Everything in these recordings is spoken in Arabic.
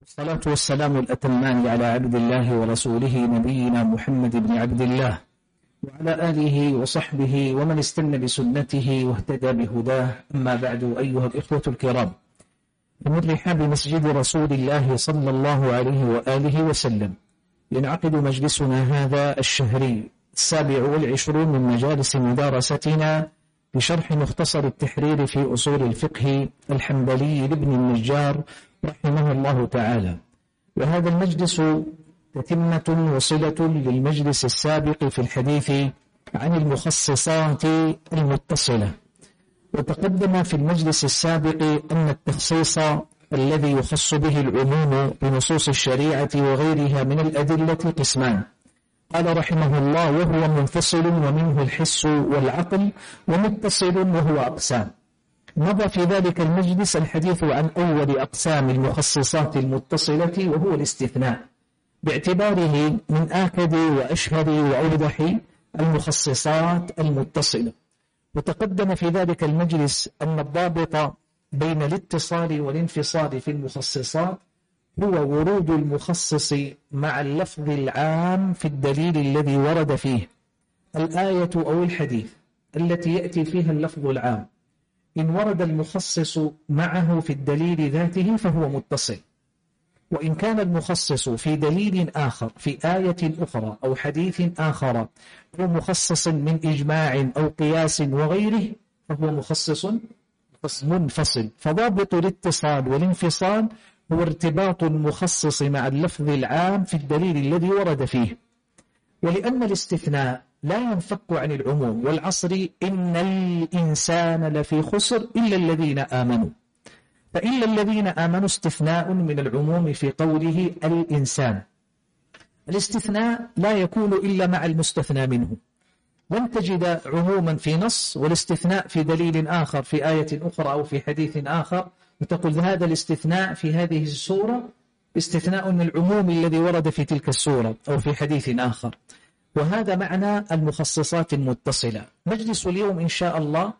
والصلاة والسلام الأتمان على عبد الله ورسوله نبينا محمد بن عبد الله وعلى آله وصحبه ومن استنى بسنته واهتدى بهداه. أما بعد أيها الإخوة الكرام من رحاب مسجد رسول الله صلى الله عليه وآله وسلم ينعقد مجلسنا هذا الشهري السابع والعشرون من مجالس مدارستنا بشرح مختصر التحرير في أصول الفقه الحنبلي لابن النجار رحمه الله تعالى. وهذا المجلس تتمة وصلة للمجلس السابق في الحديث عن المخصصات المتصلة. وتقدم في المجلس السابق أن التخصيص الذي يخص به العموم بنصوص الشريعة وغيرها من الأدلة قسمان. قال رحمه الله وهو منفصل ومنه الحس والعقل ومتصل وهو أقسام. مضى في ذلك المجلس الحديث عن أول أقسام المخصصات المتصلة وهو الاستثناء باعتباره من آكد وأشهر وأوضح المخصصات المتصلة. وتقدم في ذلك المجلس أن الضابط بين الاتصال والانفصال في المخصصات هو ورود المخصص مع اللفظ العام في الدليل الذي ورد فيه الآية أو الحديث التي يأتي فيها اللفظ العام. إن ورد المخصص معه في الدليل ذاته فهو متصل. وإن كان المخصص في دليل آخر في آية أخرى أو حديث آخر أو مخصص من إجماع أو قياس وغيره فهو مخصص منفصل. فضابط الاتصال والانفصال هو ارتباط المخصص مع اللفظ العام في الدليل الذي ورد فيه. ولأن الاستثناء لا ينفك عن العموم والعصر إن الإنسان لفي خسر إلا الذين آمنوا. فإلا الذين آمنوا استثناء من العموم في قوله الإنسان. الاستثناء لا يكون إلا مع المستثنى منه. لن تجد عموما في نص والاستثناء في دليل آخر في آية أخرى أو في حديث آخر. وتقول هذا الاستثناء في هذه السورة استثناء من العموم الذي ورد في تلك السورة أو في حديث آخر. وهذا معنى المخصصات المتصلة. مجلس اليوم إن شاء الله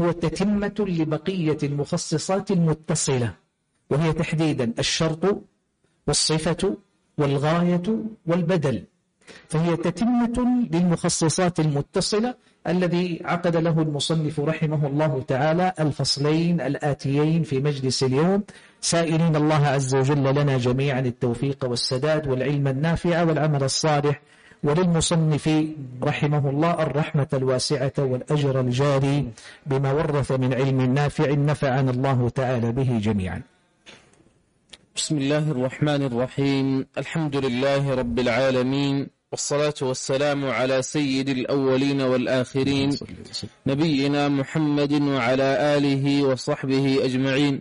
هو تتمة لبقية المخصصات المتصلة وهي تحديدا الشرط والصفة والغاية والبدل. فهي تتمة للمخصصات المتصلة الذي عقد له المصنف رحمه الله تعالى الفصلين الآتيين في مجلس اليوم. سائلين الله عز وجل لنا جميعا التوفيق والسداد والعلم النافع والعمل الصالح. وللمصنف رحمه الله الرحمة الواسعة والأجر الجاري بما ورث من علم نافع نفعنا الله تعالى به جميعا. بسم الله الرحمن الرحيم. الحمد لله رب العالمين والصلاة والسلام على سيد الأولين والآخرين نبينا محمد وعلى آله وصحبه أجمعين.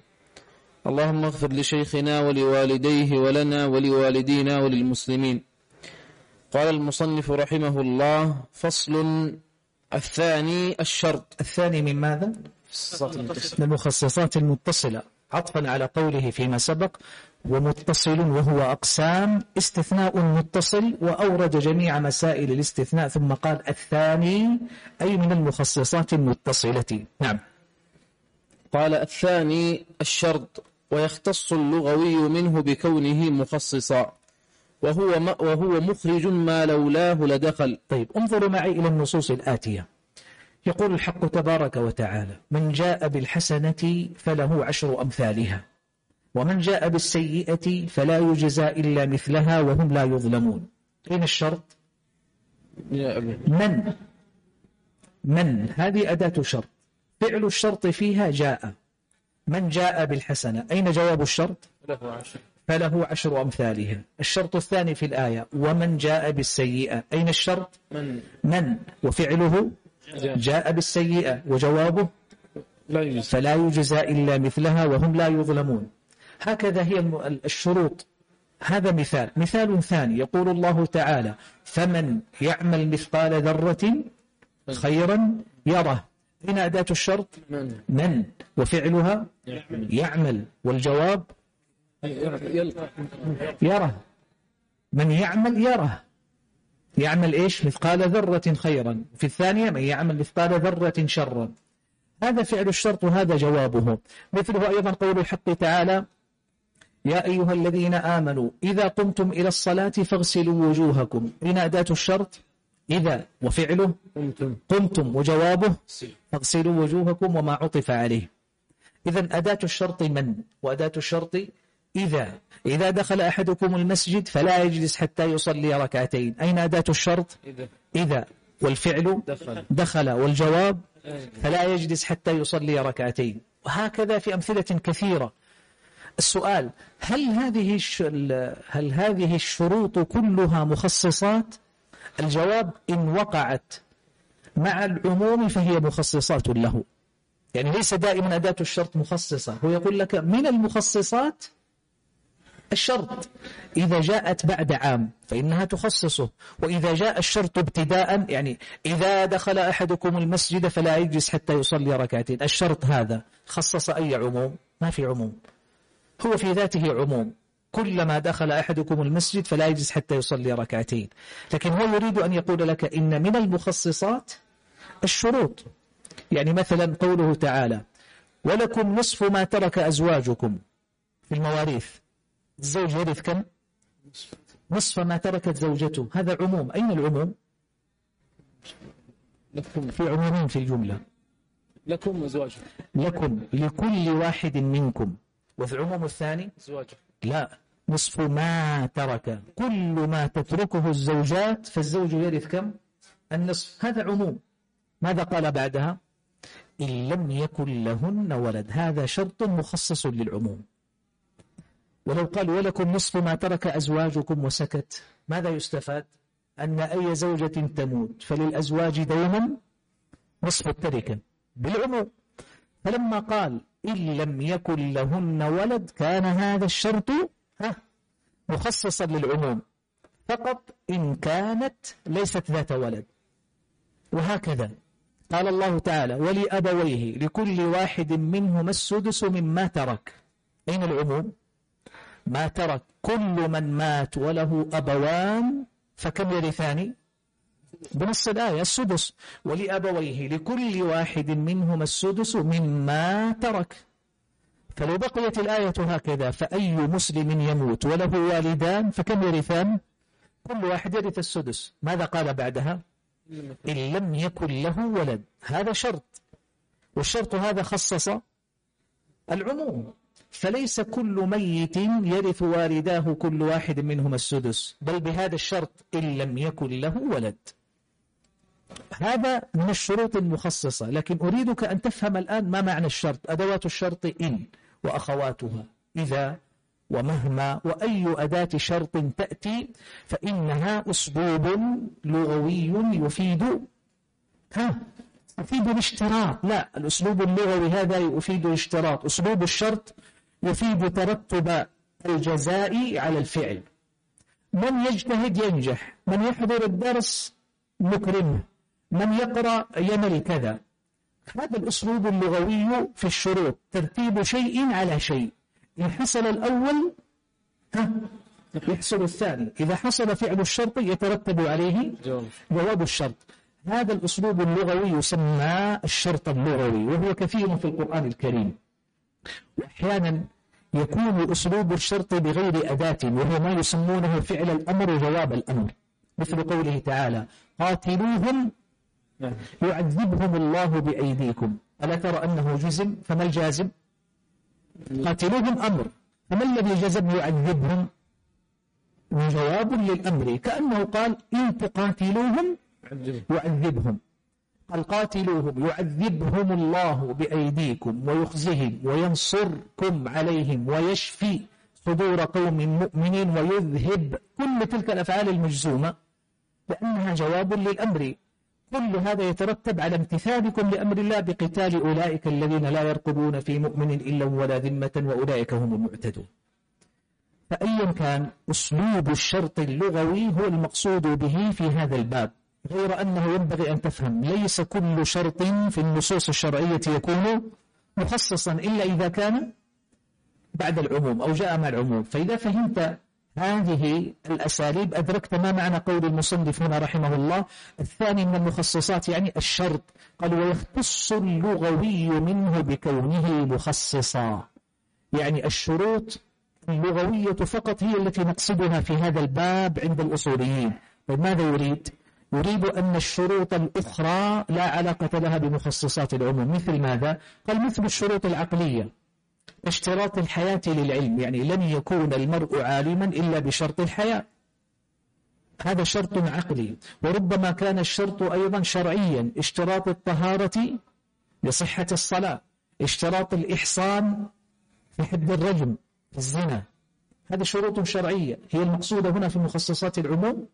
اللهم اغفر لشيخنا ولوالديه ولنا ولوالدينا وللمسلمين. قال المصنف رحمه الله فصل الثاني الشرط. الثاني من ماذا؟ من المخصصات المتصلة. عطفا على قوله فيما سبق ومتصل وهو أقسام استثناء متصل وأورد جميع مسائل الاستثناء ثم قال الثاني أي من المخصصات المتصلة. نعم. قال الثاني الشرط ويختص اللغوي منه بكونه مخصصا. وهو, وهو مخرج ما لولاه لدخل. طيب انظروا معي إلى النصوص الآتية. يقول الحق تبارك وتعالى من جاء بالحسنة فله عشر أمثالها ومن جاء بالسيئة فلا يجزى إلا مثلها وهم لا يظلمون. أين الشرط؟ من؟ من؟ هذه أداة شرط. فعل الشرط فيها جاء. من جاء بالحسنة أين جواب الشرط؟ فله عشر أمثالها الشرط الثاني في الآية ومن جاء بالسيئة. أين الشرط؟ من, من؟ وفعله جاء. بالسيئة. وجوابه؟ فلا يجزى إلا مثلها وهم لا يظلمون. هكذا هي الشروط. هذا مثال. مثال ثاني. يقول الله تعالى فمن يعمل مثقال ذرة خيرا يره. أين أداة الشرط؟ من, من؟ وفعلها؟ يعمل. والجواب؟ يره من يعمل يره يعمل إيش؟ مثقال ذرة خيرا. في الثانية من يعمل مثقال ذرة شرا. هذا فعل الشرط وهذا جوابه. مثله أيضا قول الحق تعالى يا أيها الذين آمنوا إذا قمتم إلى الصلاة فاغسلوا وجوهكم. إن أداة الشرط. إذا وفعله قمتم. قمتم. وجوابه فاغسلوا وجوهكم وما عطف عليه. إذا أداة الشرط من؟ وأداة الشرط إذا إذا دخل أحدكم المسجد فلا يجلس حتى يصلي ركعتين. أين أداة الشرط؟ إذا. إذا. والفعل؟ دخل. دخل. والجواب؟ فلا يجلس حتى يصلي ركعتين. وهكذا في أمثلة كثيرة. السؤال هل هذه. هل هذه الشروط كلها مخصصات؟ الجواب إن وقعت مع العموم فهي مخصصات له. يعني ليس دائما أداة الشرط مخصصة. هو يقول لك من المخصصات؟ الشرط. إذا جاءت بعد عام فإنها تخصصه. وإذا جاء الشرط ابتداء يعني إذا دخل أحدكم المسجد فلا يجلس حتى يصلي ركعتين. الشرط هذا. خصص أي عموم؟ ما في عموم. هو في ذاته عموم. كلما دخل أحدكم المسجد فلا يجلس حتى يصلي ركعتين. لكن هو يريد أن يقول لك إن من المخصصات الشروط. يعني مثلا قوله تعالى ولكم نصف ما ترك أزواجكم في المواريث. الزوج يرث كم؟ نصف ما تركت زوجته. هذا عموم. أين العموم؟ لكم. في عمومين في الجملة. لكم أزواجكم لكم لكل واحد منكم. وفي العموم الثاني؟ أزواجكم لا. نصف ما ترك. كل ما تتركه الزوجات فالزوج يرث كم؟ النصف. هذا عموم. ماذا قال بعدها؟ إن لم يكن لهن ولد. هذا شرط مخصص للعموم. ولو قال ولكم نصف ما ترك أزواجكم وسكت ماذا يستفاد؟ أن أي زوجة تموت فللأزواج دوما نصف التركة بالعموم. فلما قال إن لم يكن لهن ولد كان هذا الشرط مخصصا للعموم. فقط إن كانت ليست ذات ولد. وهكذا. قال الله تعالى ولأبويه لكل واحد منهما السدس مما ترك. أين العموم؟ ما ترك كل من مات وله أبوان فكم يرثان بنص الآية السدس. ولأبويه لكل واحد منهما السدس مما ترك. فلو بقيت الآية هكذا فأي مسلم يموت وله والدان فكم يرثان كل واحد يرث السدس. ماذا قال بعدها؟ إن لم يكن له ولد. هذا شرط. والشرط هذا خصص العموم. فليس كل ميت يرث والداه كل واحد منهما السدس بل بهذا الشرط إن لم يكن له ولد. هذا من الشروط المخصصة لكن أريدك أن تفهم الآن ما معنى الشرط. أدوات الشرط إن وأخواتها. إذا ومهما وأي أداة شرط تأتي فإنها أسلوب لغوي يفيد. ها يفيد الاشتراط. لا الأسلوب اللغوي هذا يفيد الاشتراط. أسلوب الشرط يفيد ترتب الجزاء على الفعل. من يجتهد ينجح من يحضر الدرس نكرمه من يقرأ ينل كذا. هذا الأسلوب اللغوي في الشروط ترتيب شيء على شيء. إن حصل الأول يحصل الثاني. إذا حصل فعل الشرط يترتب عليه جواب الشرط. هذا الأسلوب اللغوي يسمى الشرط اللغوي وهو كثير في القرآن الكريم. وأحيانا يكون أسلوب الشرط بغير أداة وهو ما يسمونه فعل الأمر وجواب الأمر. مثل قوله تعالى قاتلوهم يعذبهم الله بأيديكم. ألا ترى أنه جزم؟ فما الجازم؟ قاتلوهم أمر. فما الذي جزم يعذبهم؟ جواب للأمر. كأنه قال إن تقاتلوهم يعذبهم. قال قاتلوهم يعذبهم الله بأيديكم ويخزهم وينصركم عليهم ويشفي صدور قوم مؤمنين ويذهب كل تلك الأفعال المجزومة لأنها جواب للأمر. كل هذا يترتب على امتثالكم لأمر الله بقتال أولئك الذين لا يرقبون في مؤمن إلا ولا ذمة وأولئك هم المعتدون. فأيا كان أسلوب الشرط اللغوي هو المقصود به في هذا الباب. غير أنه ينبغي أن تفهم. ليس كل شرط في النصوص الشرعية يكون مخصصا إلا إذا كان بعد العموم أو جاء مع العموم. فإذا فهمت هذه الأساليب أدركت ما معنى قول المصنف هنا رحمه الله. الثاني من المخصصات يعني الشرط. قال ويختص اللغوي منه بكونه مخصصا. يعني الشروط اللغوية فقط هي التي نقصدها في هذا الباب عند الأصوليين. طيب ماذا يريد؟ يريد أن الشروط الأخرى لا علاقة لها بمخصصات العموم. مثل ماذا؟ قال مثل الشروط العقلية. اشتراط الحياة للعلم يعني لن يكون المرء عالما إلا بشرط الحياة. هذا شرط عقلي. وربما كان الشرط أيضا شرعيا. اشتراط الطهارة لصحة الصلاة. اشتراط الإحصان في حد الرجم في الزنا. هذه شروط شرعية. هي المقصودة هنا في مخصصات العموم.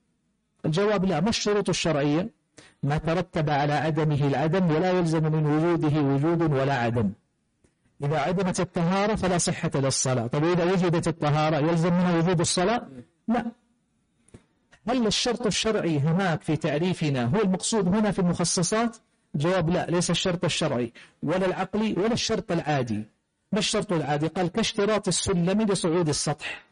الجواب لا ما الشروط الشرعية ما ترتب على عدمه العدم ولا يلزم من وجوده وجود ولا عدم. إذا عدمت الطهارة فلا صحة للصلاة. طيب إذا وجدت الطهارة يلزم منها وجود الصلاة؟ لا. هل الشرط الشرعي هناك في تعريفنا هو المقصود هنا في المخصصات؟ جواب لا ليس الشرط الشرعي ولا العقلي ولا الشرط العادي. ما الشرط العادي؟ قال كاشتراط السلم لصعود السطح.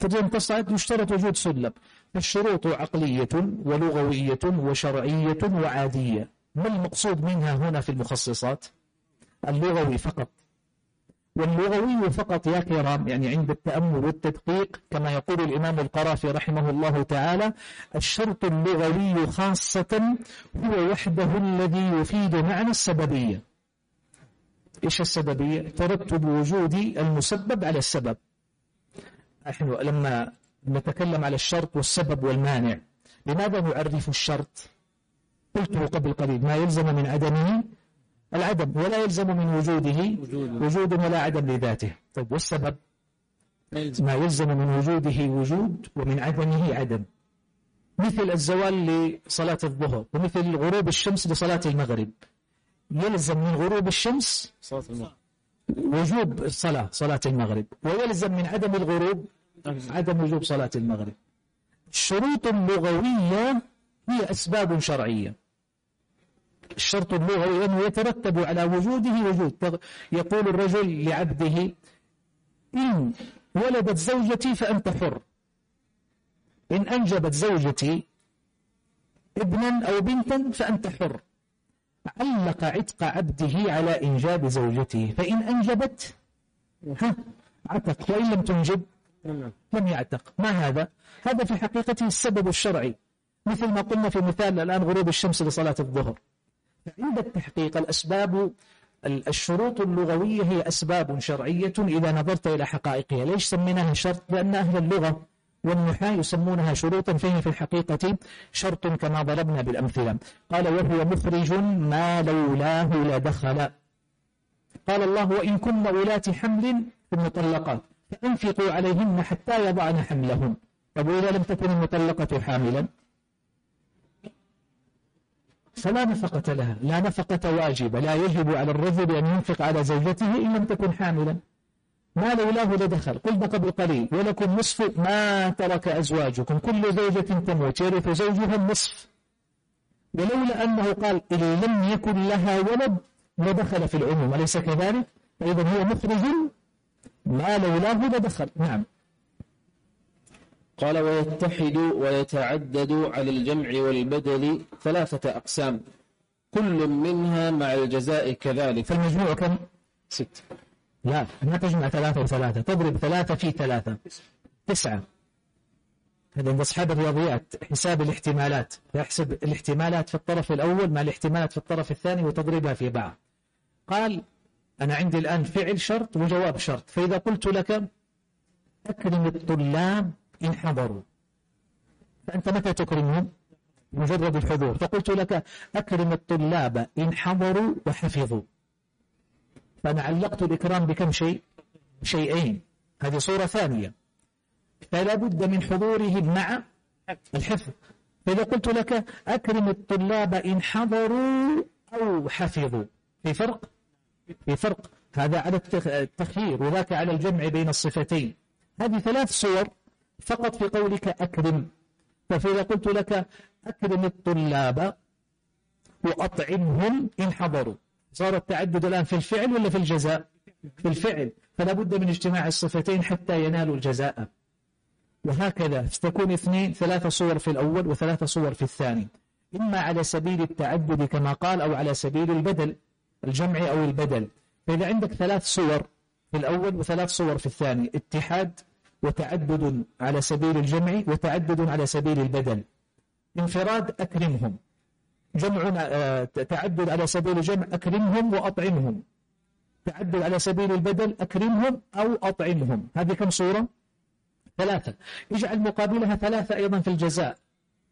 تجي تصعد يشترط وجود سلم. فالشروط عقلية ولغوية وشرعية وعادية. ما المقصود منها هنا في المخصصات؟ اللغوي فقط. واللغوي فقط يا كرام يعني عند التأمل والتدقيق كما يقول الإمام القرافي رحمه الله تعالى الشرط اللغوي خاصة هو وحده الذي يفيد معنى السببية. إيش السببية؟ ترتب وجود المسبب على السبب. نحن لما نتكلم على الشرط والسبب والمانع. لماذا نعرف الشرط؟ قلته قبل قليل ما يلزم من عدمه العدم ولا يلزم من وجوده وجود ولا عدم لذاته. طيب والسبب؟ ما يلزم من وجوده وجود ومن عدمه عدم. مثل الزوال لصلاة الظهر ومثل غروب الشمس لصلاة المغرب. يلزم من غروب الشمس صلاة المغرب. وجوب الصلاة صلاة المغرب. ويلزم من عدم الغروب عدم وجوب صلاة المغرب. الشروط اللغوية هي أسباب شرعية. الشرط اللغوي أنه يترتب على وجوده وجود. يقول الرجل لعبده إن ولدت زوجتي فأنت حر. إن أنجبت زوجتي ابنا أو بنتا فأنت حر. علق عتق عبده على إنجاب زوجته. فإن أنجبت ها عتق. وإن لم تنجب لم يعتق. ما هذا؟ هذا في حقيقته السبب الشرعي. مثل ما قلنا في مثال الآن غروب الشمس لصلاة الظهر. عند التحقيق الأسباب الشروط اللغوية هي أسباب شرعية إذا نظرت إلى حقائقها. ليش سميناها شرط؟ لأن أهل اللغة والنحاة يسمونها شروطا. فهي في الحقيقة شرط كما ضربنا بالأمثلة. قال وهو مخرج ما لولاه لدخل. قال الله وإن كن ولاة حمل المطلقات فأنفقوا عليهن حتى يضعن حملهن. طب وإذا لم تكن المطلقة حاملا؟ فلا نفقة لها. لا نفقة واجبة. لا يجب على الرجل أن ينفق على زوجته إن لم تكن حاملا. ما لولاه لدخل قلنا قبل قليل. ولكم نصف ما ترك أزواجكم. كل زوجة تموت. يرث زوجها النصف. ولولا أنه قال إن لم يكن لها ولد لدخل في العموم. أليس كذلك؟ فإذا هو مخرج ما لولاه لدخل نعم. قال ويتحد ويتعدد على الجمع والبدل ثلاثة أقسام كل منها مع الجزاء كذلك. فالمجموع كم؟ ست لا ما تجمع ثلاثة وثلاثة تضرب ثلاثة في ثلاثة. تسعة. هذا عند أصحاب الرياضيات حساب الاحتمالات. تحسب الاحتمالات في الطرف الأول مع الاحتمالات في الطرف الثاني وتضربها في بعض. قال أنا عندي الآن فعل شرط وجواب شرط فإذا قلت لك أكرم الطلاب إن حضروا فأنت متى تكرمهم؟ مجرد الحضور فقلت لك أكرم الطلاب إن حضروا وحفظوا. فأنا علقت الإكرام بكم شيء؟ شيئين هذه صورة ثانية. فلا بد من حضورهم مع الحفظ. فإذا قلت لك أكرم الطلاب إن حضروا أو حفظوا في فرق؟ في فرق. هذا على التخيير وذاك على الجمع بين الصفتين. هذه ثلاث صور فقط في قولك أكرم. فإذا قلت لك أكرم الطلاب وأطعمهم إن حضروا. صار التعدد الآن في الفعل ولا في الجزاء؟ في الفعل. فلا بد من اجتماع الصفتين حتى ينالوا الجزاء. وهكذا تكون اثنين ثلاثة صور في الأول وثلاثة صور في الثاني. إما على سبيل التعدد كما قال أو على سبيل البدل. الجمع أو البدل. فإذا عندك ثلاث صور في الأول وثلاث صور في الثاني. اتحاد وتعدد على سبيل الجمع وتعدد على سبيل البدل. انفراد أكرمهم. جمع آه، تعدد على سبيل الجمع أكرمهم وأطعمهم. تعدد على سبيل البدل أكرمهم أو أطعمهم. هذه كم صورة؟ ثلاثة. اجعل مقابلها ثلاثة أيضا في الجزاء.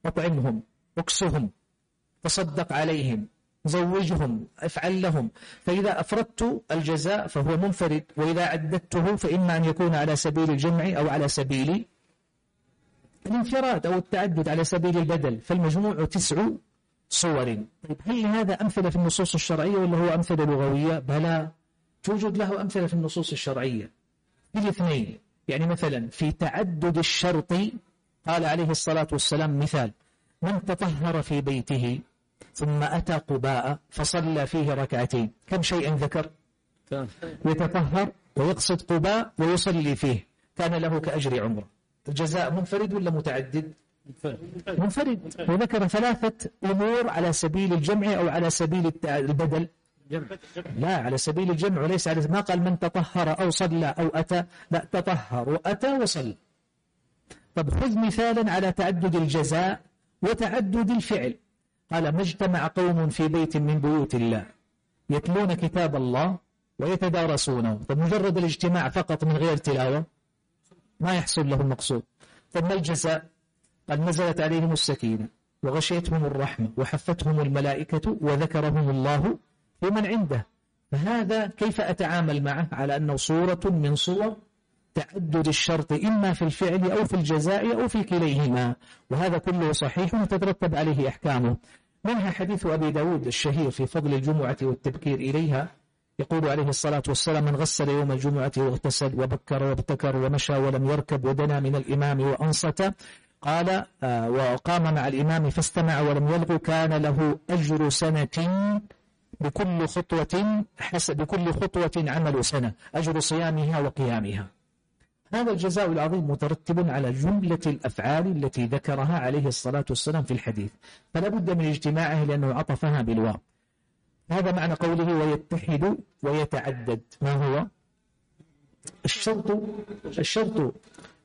أطعمهم أكسهم تصدق عليهم. زوجهم افعل لهم. فإذا أفردت الجزاء فهو منفرد وإذا عددته فإما أن يكون على سبيل الجمع أو على سبيل الانفراد أو التعدد على سبيل البدل. فالمجموع تسع صور. طيب هل هذا أمثلة في النصوص الشرعية ولا هو أمثلة لغوية؟ بلى توجد له أمثلة في النصوص الشرعية. في الاثنين يعني مثلا في تعدد الشرط قال عليه الصلاة والسلام مثال من تطهر في بيته ثم أتى قباء فصلى فيه ركعتين. كم شيئا ذكر؟ يتطهر ويقصد قباء ويصلي فيه. كان له كأجر عمرة. الجزاء منفرد ولا متعدد؟ منفرد. وذكر ثلاثة أمور على سبيل الجمع أو على سبيل البدل. لا على سبيل الجمع وليس على ما قال من تطهر أو صلى أو أتى. لا تطهر وأتى وصلى. طب خذ مثالا على تعدد الجزاء وتعدد الفعل. قال ما اجتمع قوم في بيت من بيوت الله يتلون كتاب الله ويتدارسونه. فمجرد الاجتماع فقط من غير تلاوة؟ ما يحصل له المقصود. ما الجزاء؟ قد نزلت عليهم السكينة وغشيتهم الرحمة وحفتهم الملائكة وذكرهم الله ومن عنده. فهذا كيف أتعامل معه؟ على أنه صورة من صور تعدد الشرط إما في الفعل أو في الجزاء أو في كليهما. وهذا كله صحيح وتترتب عليه أحكامه. منها حديث أبي داود الشهير في فضل الجمعة والتبكير إليها يقول عليه الصلاة والسلام من غسل يوم الجمعة واغتسل وبكر وابتكر ومشى ولم يركب ودنا من الإمام وأنصت قال آه، وقام مع الإمام فاستمع ولم يلغ كان له أجر سنة بكل خطوة حسب بكل خطوة عمل سنة أجر صيامها وقيامها. هذا الجزاء العظيم مترتب على جملة الأفعال التي ذكرها عليه الصلاة والسلام في الحديث. فلا بد من اجتماعه لأنه عطفها بالواو. هذا معنى قوله ويتحد ويتعدد. ما هو؟ الشرط الشرط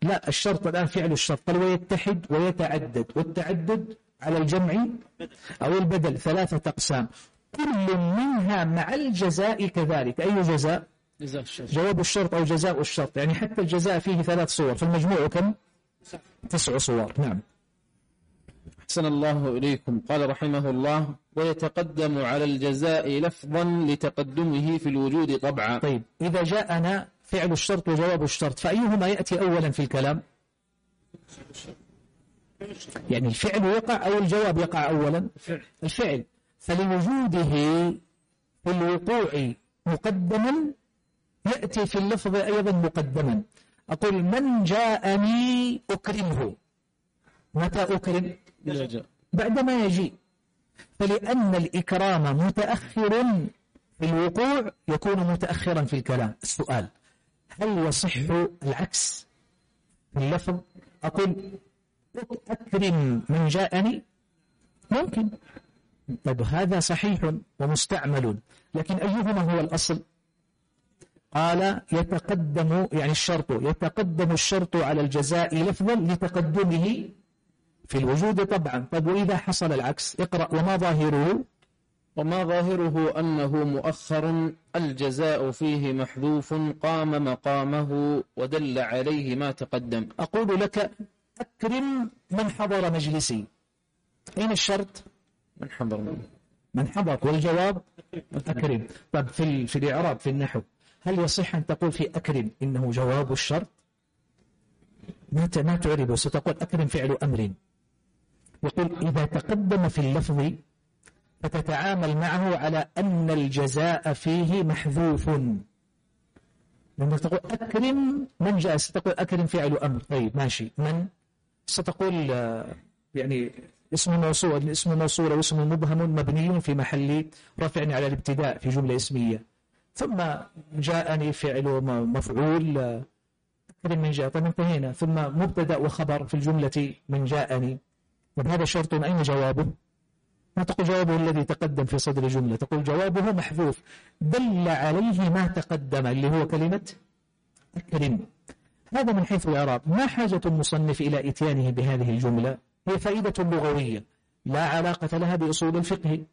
لا الشرط الآن فعل الشرط. قال ويتحد ويتعدد. والتعدد على الجمع أو البدل ثلاثة أقسام. كل منها مع الجزاء كذلك. أي جزاء؟ جواب الشرط أو جزاء الشرط. يعني حتى الجزاء فيه ثلاث صور. فالمجموع كم؟ تسع صور. نعم. أحسن الله إليكم. قال رحمه الله ويتقدم على الجزاء لفظا لتقدمه في الوجود طبعا. طيب. إذا جاءنا فعل الشرط وجواب الشرط فأيهما يأتي أولا في الكلام؟ يعني الفعل يقع أو الجواب يقع أولا؟ الفعل. فلوجوده في الوقوع مقدما يأتي في اللفظ أيضا مقدما. أقول من جاءني أكرمه. متى أكرم؟ بعدما يجي. فلأن الإكرام متأخر في الوقوع يكون متأخرا في الكلام. السؤال هل يصح العكس في اللفظ؟ أقول أكرم من جاءني؟ ممكن. طيب هذا صحيح ومستعمل. لكن أيهما هو الأصل؟ قال يتقدم يعني الشرط يتقدم الشرط على الجزاء لفظا لتقدمه في الوجود طبعا. طيب وإذا حصل العكس؟ اقرأ وما ظاهره. وما ظاهره أنه مؤخر الجزاء فيه محذوف قام مقامه ودل عليه ما تقدم. أقول لك أكرم من حضر مجلسي. أين الشرط؟ من حضر. من حضر. والجواب؟ أكرم. طب في في الإعراب في النحو. هل يصح أن تقول في أكرم إنه جواب الشرط؟ ما ما تعربه ستقول أكرم فعل أمر. يقول إذا تقدم في اللفظ فتتعامل معه على أن الجزاء فيه محذوف. لما تقول أكرم من جاء؟ ستقول أكرم فعل أمر. طيب ماشي. من؟ ستقول آه، يعني اسم موصول الاسم موصول واسم مبهم مبني في محل رفع على الابتداء في جملة اسمية. ثم جاءني فعل مفعول أكرم من جاء طيب انتهينا. ثم مبتدأ وخبر في الجملة من جاءني. طيب هذا شرط أين جوابه؟ ما تقول جوابه الذي تقدم في صدر الجملة؟ تقول جوابه محذوف. دل عليه ما تقدم اللي هو كلمة أكرم هذا من حيث الإعراب. ما حاجة المصنف إلى إتيانه بهذه الجملة؟ هي فائدة لغوية. لا علاقة لها بأصول الفقه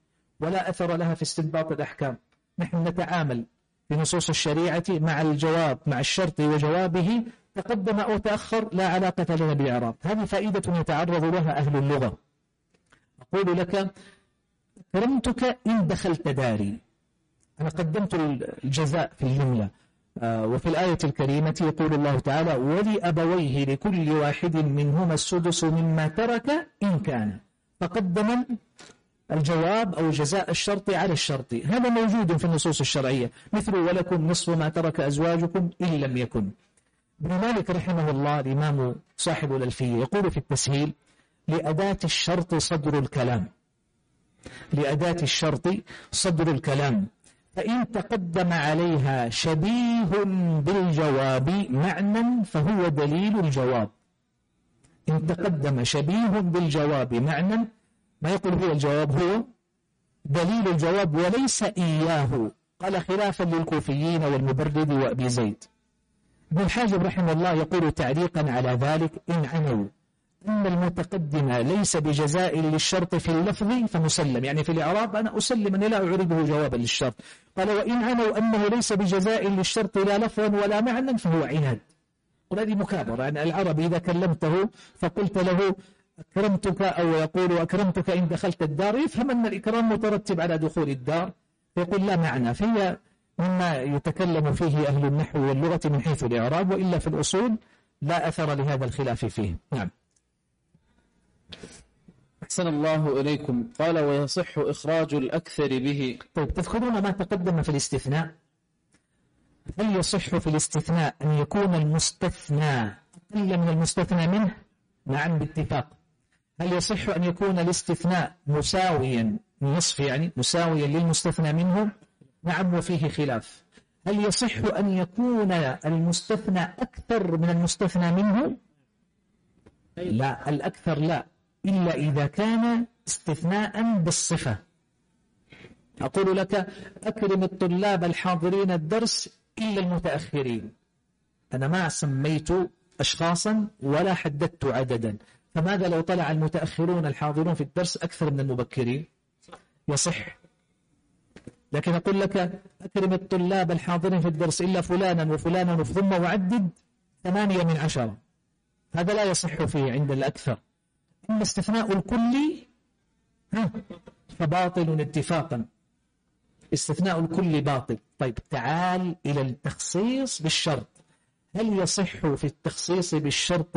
ولا أثر لها في استنباط الأحكام. نحن نتعامل بنصوص الشريعة مع الجواب مع الشرط وجوابه تقدم أو تأخر لا علاقة لنا بالإعراب. هذه فائدة يتعرض لها أهل اللغة. أقول لك كرمتك إن دخلت داري. أنا قدمت الجزاء في الجملة. آه، وفي الآية الكريمة يقول الله تعالى ولأبويه لكل واحد منهما السدس مما ترك إن كان فقدم الجواب أو جزاء الشرط على الشرط هذا موجود في النصوص الشرعية. مثل ولكم نصف ما ترك أزواجكم إن لم يكن. ابن مالك رحمه الله الإمام صاحب الألفية يقول في التسهيل لأداة الشرط صدر الكلام. لأداة الشرط صدر الكلام. فإن تقدم عليها شبيه بالجواب معنى فهو دليل الجواب. إن تقدم شبيه بالجواب معنى ما يقول هو الجواب هو دليل الجواب وليس إياه. قال خلافا للكوفيين والمبرد وأبي زيد. ابن الحاجب رحمه الله يقول تعليقا على ذلك إن عنوا أن المتقدم ليس بجزاء للشرط في اللفظ فمسلم. يعني في الإعراب أنا أسلم أني لا أعربه جوابا للشرط. قال وإن عنوا أنه ليس بجزاء للشرط لا لفظا ولا معنى فهو عناد. هذه مكابرة. يعني العربي إذا كلمته فقلت له أكرمتك أو يقول أكرمتك إن دخلت الدار يفهم أن الإكرام مترتب على دخول الدار. فيقول لا معنى فهي مما يتكلم فيه أهل النحو واللغة من حيث الإعراب وإلا في الأصول لا أثر لهذا الخلاف فيه. نعم. أحسن الله إليكم. قال ويصح إخراج الأكثر به. طيب تذكرون ما تقدم في الاستثناء؟ هل يصح في الاستثناء أن يكون المستثنى أقل من المستثنى منه؟ نعم باتفاق. هل يصح أن يكون الاستثناء مساويا نصف يعني مساويا للمستثنى منه نعم وفيه خلاف. هل يصح أن يكون المستثنى أكثر من المستثنى منه؟ لا الأكثر لا إلا إذا كان استثناء بالصفة. أقول لك أكرم الطلاب الحاضرين الدرس إلا المتأخرين. أنا ما سميت أشخاصا ولا حددت عددا. فماذا لو طلع المتأخرون الحاضرون في الدرس أكثر من المبكرين؟ يصح. لكن أقول لك أكرم الطلاب الحاضرين في الدرس إلا فلانا وفلانا ثم وعدد ثمانية من عشرة. هذا لا يصح فيه عند الأكثر. أما استثناء الكل فباطل اتفاقا. استثناء الكل باطل. طيب تعال إلى التخصيص بالشرط. هل يصح في التخصيص بالشرط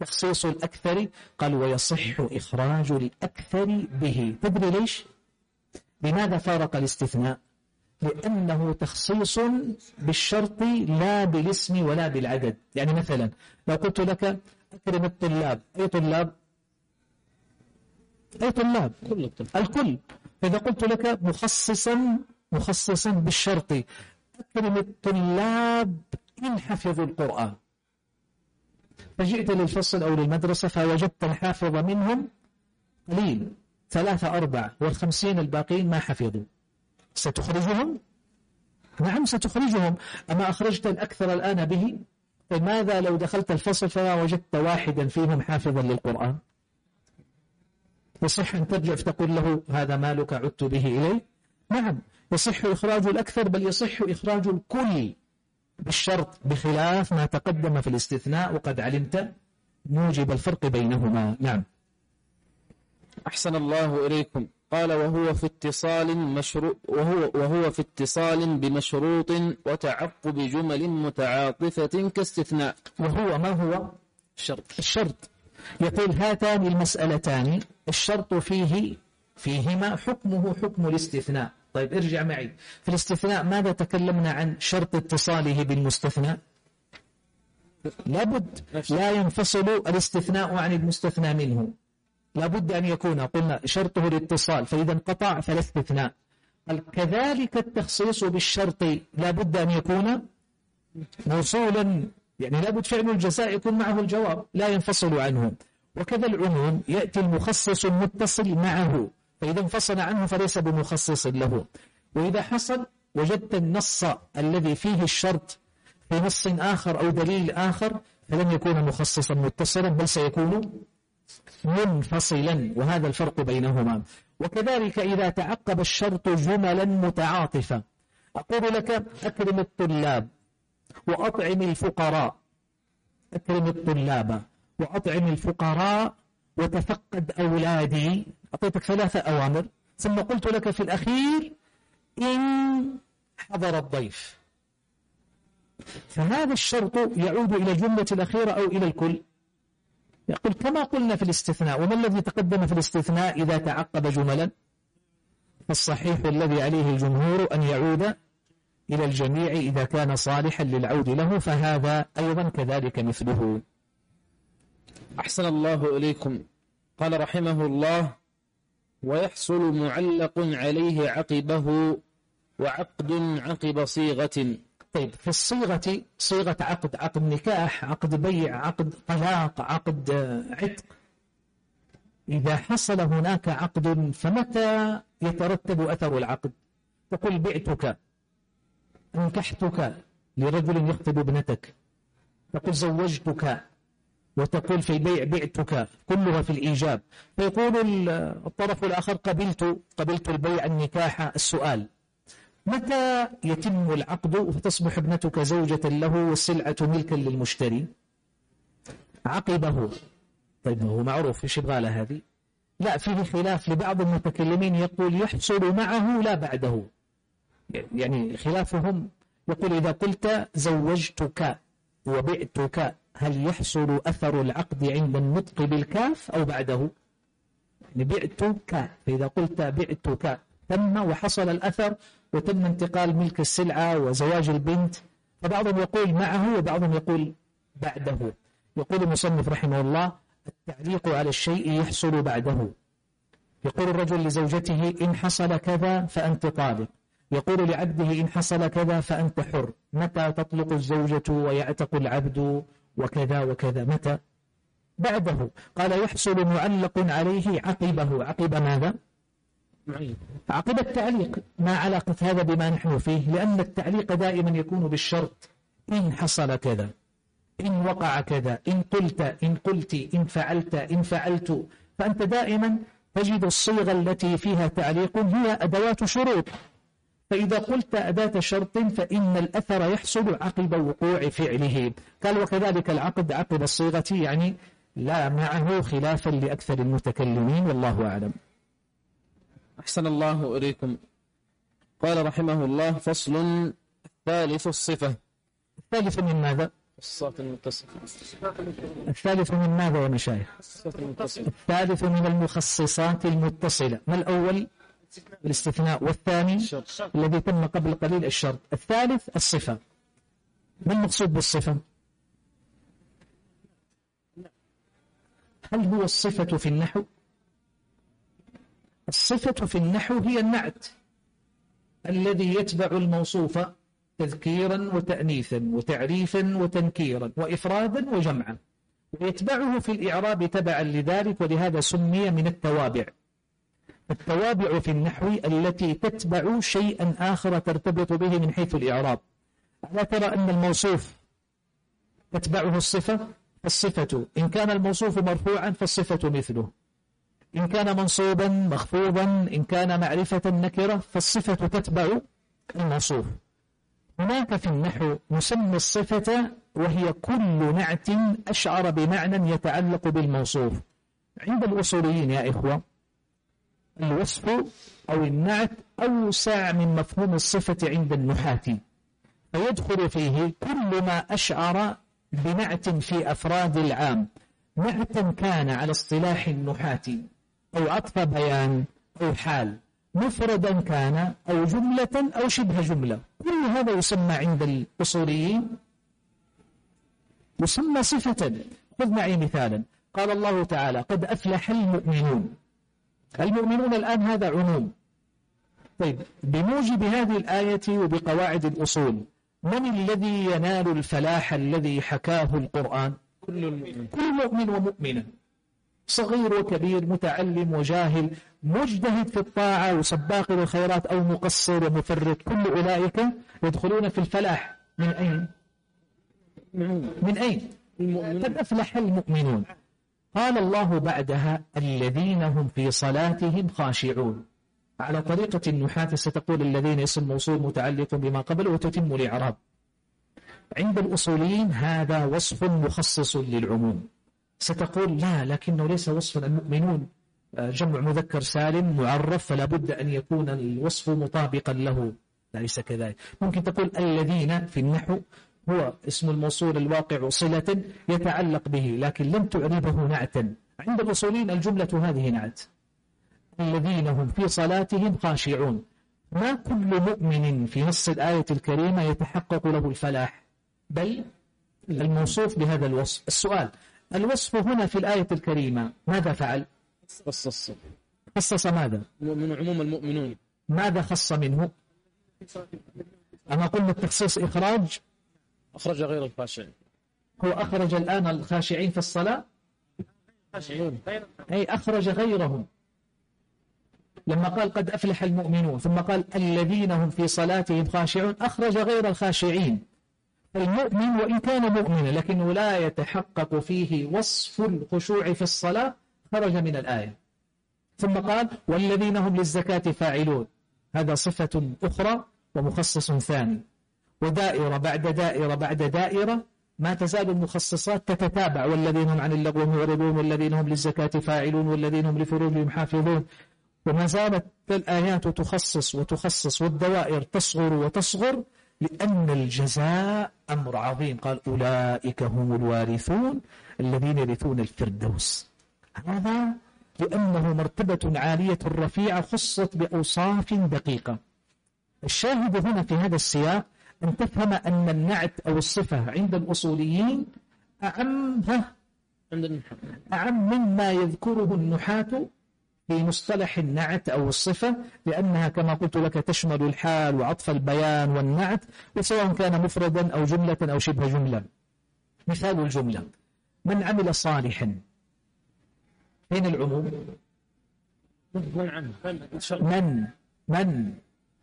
تخصيص الأكثر؟ قال ويصح إخراج الأكثر به. تدري ليش؟ لماذا فارق الاستثناء؟ لأنه تخصيص بالشرط لا بالاسم ولا بالعدد. يعني مثلا لو قلت لك أكرم الطلاب. أي طلاب؟ أي طلاب؟ كل الكل. فإذا قلت لك مخصصا مخصصا بالشرط أكرم الطلاب إن حفظوا القرآن. فجئت للفصل أو للمدرسة فوجدت الحافظ منهم قليل ثلاثة أربعة والخمسين الباقين ما حفظوا. ستخرجهم؟ نعم ستخرجهم. أما أخرجت الأكثر الآن به؟ فماذا لو دخلت الفصل فما وجدت واحدا فيهم حافظا للقرآن؟ يصح أن ترجع فتقول له هذا مالك عدت به إليه؟ نعم يصح إخراج الأكثر بل يصح إخراج الكل. بالشرط بخلاف ما تقدم في الاستثناء وقد علمت موجب الفرق بينهما. نعم. أحسن الله إليكم. قال وهو في اتصال مشروط وهو وهو في اتصال بمشروط وتعقب جمل متعاطفة كاستثناء. وهو ما هو؟ الشرط. الشرط. يقول هاتان المسألتان. الشرط فيه فيهما حكمه حكم الاستثناء. طيب ارجع معي. في الاستثناء ماذا تكلمنا عن شرط اتصاله بالمستثنى؟ لابد لا ينفصل الاستثناء عن المستثنى منه. لابد أن يكون قلنا شرطه الاتصال فإذا انقطع فلا استثناء. كذلك التخصيص بالشرط لابد أن يكون؟ موصولا يعني لابد فعل الجزاء يكون معه الجواب لا ينفصل عنه. وكذا العموم يأتي المخصص المتصل معه. فإذا انفصل عنه فليس بمخصص له. وإذا حصل وجدت النص الذي فيه الشرط في نص آخر أو دليل آخر فلن يكون مخصصا متصلا بل سيكون منفصلا وهذا الفرق بينهما. وكذلك إذا تعقب الشرط جملا متعاطفة أقول لك أكرم الطلاب وأطعم الفقراء. أكرم الطلاب وأطعم الفقراء وتفقد أولادي. أعطيتك ثلاثة أوامر. ثم قلت لك في الأخير إن حضر الضيف. فهذا الشرط يعود إلى الجملة الأخيرة أو إلى الكل. يقول كما قلنا في الاستثناء وما الذي تقدم في الاستثناء إذا تعقب جملا؟ فالصحيح الذي عليه الجمهور أن يعود إلى الجميع إذا كان صالحا للعود له فهذا أيضا كذلك مثله. أحسن الله إليكم. قال رحمه الله ويحصل معلق عليه عقبه وعقد عقب صيغة. طيب في الصيغة صيغة عقد عقد نكاح عقد بيع عقد طلاق عقد عتق. إذا حصل هناك عقد فمتى يترتب أثر العقد؟ تقول بعتك أنكحتك لرجل يخطب ابنتك. تقول زوجتك وتقول في البيع بعتك كلها في الإيجاب. فيقول الطرف الآخر قبلت قبلت البيع النكاح السؤال. متى يتم العقد فتصبح ابنتك زوجة له والسلعة ملكا للمشتري؟ عقبه. طيب هو معروف إيش يبغى له هذه؟ لا فيه خلاف لبعض المتكلمين. يقول يحصل معه لا بعده. يعني خلافهم يقول إذا قلت زوجتك وبعتك هل يحصل أثر العقد عند النطق بالكاف أو بعده؟ يعني بعتك فإذا قلت بعتك تم وحصل الأثر وتم انتقال ملك السلعة وزواج البنت فبعضهم يقول معه وبعضهم يقول بعده. يقول المصنف رحمه الله التعليق على الشيء يحصل بعده. يقول الرجل لزوجته إن حصل كذا فأنت طالق. يقول لعبده إن حصل كذا فأنت حر. متى تطلق الزوجة ويعتق العبد؟ وكذا وكذا. متى؟ بعده. قال يحصل معلق عليه عقبه. عقب ماذا؟ عقب التعليق. ما علاقة هذا بما نحن فيه؟ لأن التعليق دائما يكون بالشرط إن حصل كذا إن وقع كذا إن قلت إن قلت إن فعلت إن فعلت. فأنت دائما تجد الصيغة التي فيها تعليق هي أدوات شروط. فإذا قلت أداة شرط فإن الأثر يحصل عقب وقوع فعله. قال وكذلك العقد عقب الصيغة يعني لا معه خلافا لأكثر المتكلمين والله أعلم. أحسن الله إليكم. قال رحمه الله فصل الثالث الصفة. الثالث من ماذا؟ الصفات المتصلة الثالث من ماذا يا مشايخ؟ الثالث من المخصصات المتصلة. ما الأول؟ الاستثناء والثاني الذي تم قبل قليل الشرط. الثالث الصفة. ما المقصود بالصفة؟ هل هو الصفة في النحو؟ الصفة في النحو هي النعت الذي يتبع الموصوف تذكيرا وتأنيثا وتعريفا وتنكيرا وإفرادا وجمعا ويتبعه في الإعراب تبعا لذلك ولهذا سمي من التوابع. التوابع في النحو التي تتبع شيئا آخر ترتبط به من حيث الإعراب. ألا ترى أن الموصوف تتبعه الصفة؟ الصفة إن كان الموصوف مرفوعا فالصفة مثله. إن كان منصوبا مخفوضا إن كان معرفة نكرة فالصفة تتبع الموصوف. هناك في النحو نسمي الصفة وهي كل نعت أشعر بمعنى يتعلق بالموصوف. عند الأصوليين يا إخوة الوصف أو النعت أوسع من مفهوم الصفة عند النحاة. فيدخل فيه كل ما أشعر بنعت في أفراد العام. نعتا كان على اصطلاح النحاة. أو عطف بيان أو حال. مفردا كان أو جملة أو شبه جملة. كل هذا يسمى عند الأصوليين يسمى صفة. خذ معي مثالا. قال الله تعالى قد أفلح المؤمنون. المؤمنون الآن هذا عموم. طيب بموجب هذه الآية وبقواعد الأصول من الذي ينال الفلاح الذي حكاه القرآن؟ كل كل مؤمن ومؤمنة. صغير وكبير متعلم وجاهل مجتهد في الطاعة وسباق للخيرات أو مقصر ومفرط كل أولئك يدخلون في الفلاح. من أين؟ من أين؟ قد أفلح المؤمنون. قال الله بعدها الذين هم في صلاتهم خاشعون. على طريقة النحاة ستقول الذين اسم موصول متعلق بما قبل وتتم الإعراب. عند الأصوليين هذا وصف مخصص للعموم. ستقول لا لكنه ليس وصفا المؤمنون. جمع مذكر سالم معرف فلا بد أن يكون الوصف مطابقا له. ليس كذلك. ممكن تقول الذين في النحو هو اسم الموصول الواقع صلة يتعلق به لكن لم تعربه نعتا. عند الأصولين الجملة هذه نعت. الذين هم في صلاتهم خاشعون. ما كل مؤمن في نص الآية الكريمة يتحقق له الفلاح؟ بل الموصوف بهذا الوصف. السؤال الوصف هنا في الآية الكريمة ماذا فعل؟ خصص خصص ماذا؟ من عموم المؤمنون. ماذا خص منه؟ أما قلنا التخصيص إخراج أخرج غير الخاشعين. هو أخرج الآن الخاشعين في الصلاة؟ أي أخرج غيرهم. لما قال قد أفلح المؤمنون ثم قال الذين هم في صلاتهم خاشعون أخرج غير الخاشعين. المؤمن وإن كان مؤمنا لكنه لا يتحقق فيه وصف الخشوع في الصلاة خرج من الآية. ثم قال والذين هم للزكاة فاعلون. هذا صفة أخرى ومخصص ثاني. ودائرة بعد دائرة بعد دائرة ما تزال المخصصات تتتابع والذين هم عن اللغو معرضون والذين هم للزكاة فاعلون والذين هم لفروجهم حافظون. وما زالت الآيات تخصص وتخصص والدوائر تصغر وتصغر لأن الجزاء أمر عظيم. قال أولئك هم الوارثون الذين يرثون الفردوس. هذا لأنه مرتبة عالية رفيعة خصت بأوصاف دقيقة. الشاهد هنا في هذا السياق أن تفهم أن النعت أو الصفة عند الأصوليين أعم أعم مما يذكره النحاة في مصطلح النعت أو الصفة لأنها كما قلت لك تشمل الحال وعطف البيان والنعت وسواء كان مفردا أو جملة أو شبه جملة. مثال الجملة من عمل صالحا أين العموم؟ من؟ من؟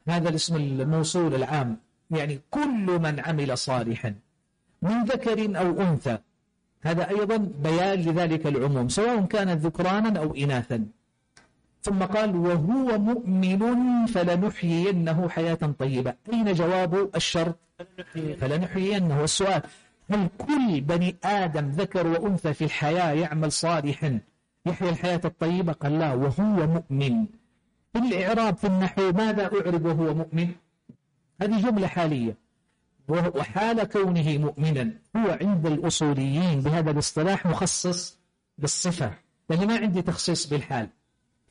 هذا الاسم الموصول العام. يعني كل من عمل صالحا من ذكر أو أنثى. هذا أيضا بيان لذلك العموم سواء كان ذكرانا أو إناثا. ثم قال وهو مؤمن فلنحيينه حياة طيبة. أين جواب الشرط؟ فلنحيينه. السؤال هل كل بني آدم ذكر وأنثى في الحياة يعمل صالحا يحيى الحياة الطيبة؟ قال لا وهو مؤمن. الإعراب في النحو ماذا أعرب وهو مؤمن؟ هذه جملة حالية. وحال كونه مؤمنا هو عند الأصوليين بهذا الاصطلاح مخصص بالصفة. لأن ما عندي تخصيص بالحال.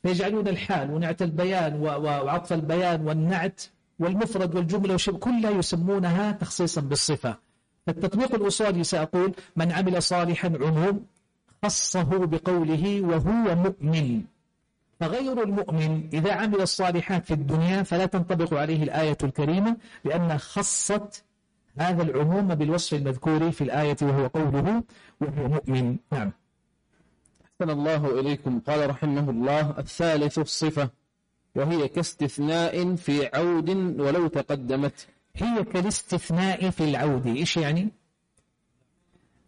فيجعلون الحال ونعت البيان وعطف البيان والنعت والمفرد والجملة والشبه كلها يسمونها تخصيصا بالصفة. فالتطبيق الأصولي سأقول من عمل صالحا عموم خصه بقوله وهو مؤمن. فغير المؤمن إذا عمل الصالحات في الدنيا فلا تنطبق عليه الآية الكريمة لأن خصت هذا العموم بالوصف المذكور في الآية وهو قوله وهو مؤمن. نعم. أحسن الله إليكم. قال رحمه الله الثالث الصفة وهي كاستثناء في عود ولو تقدمت. هي كالاستثناء في العود. إيش يعني؟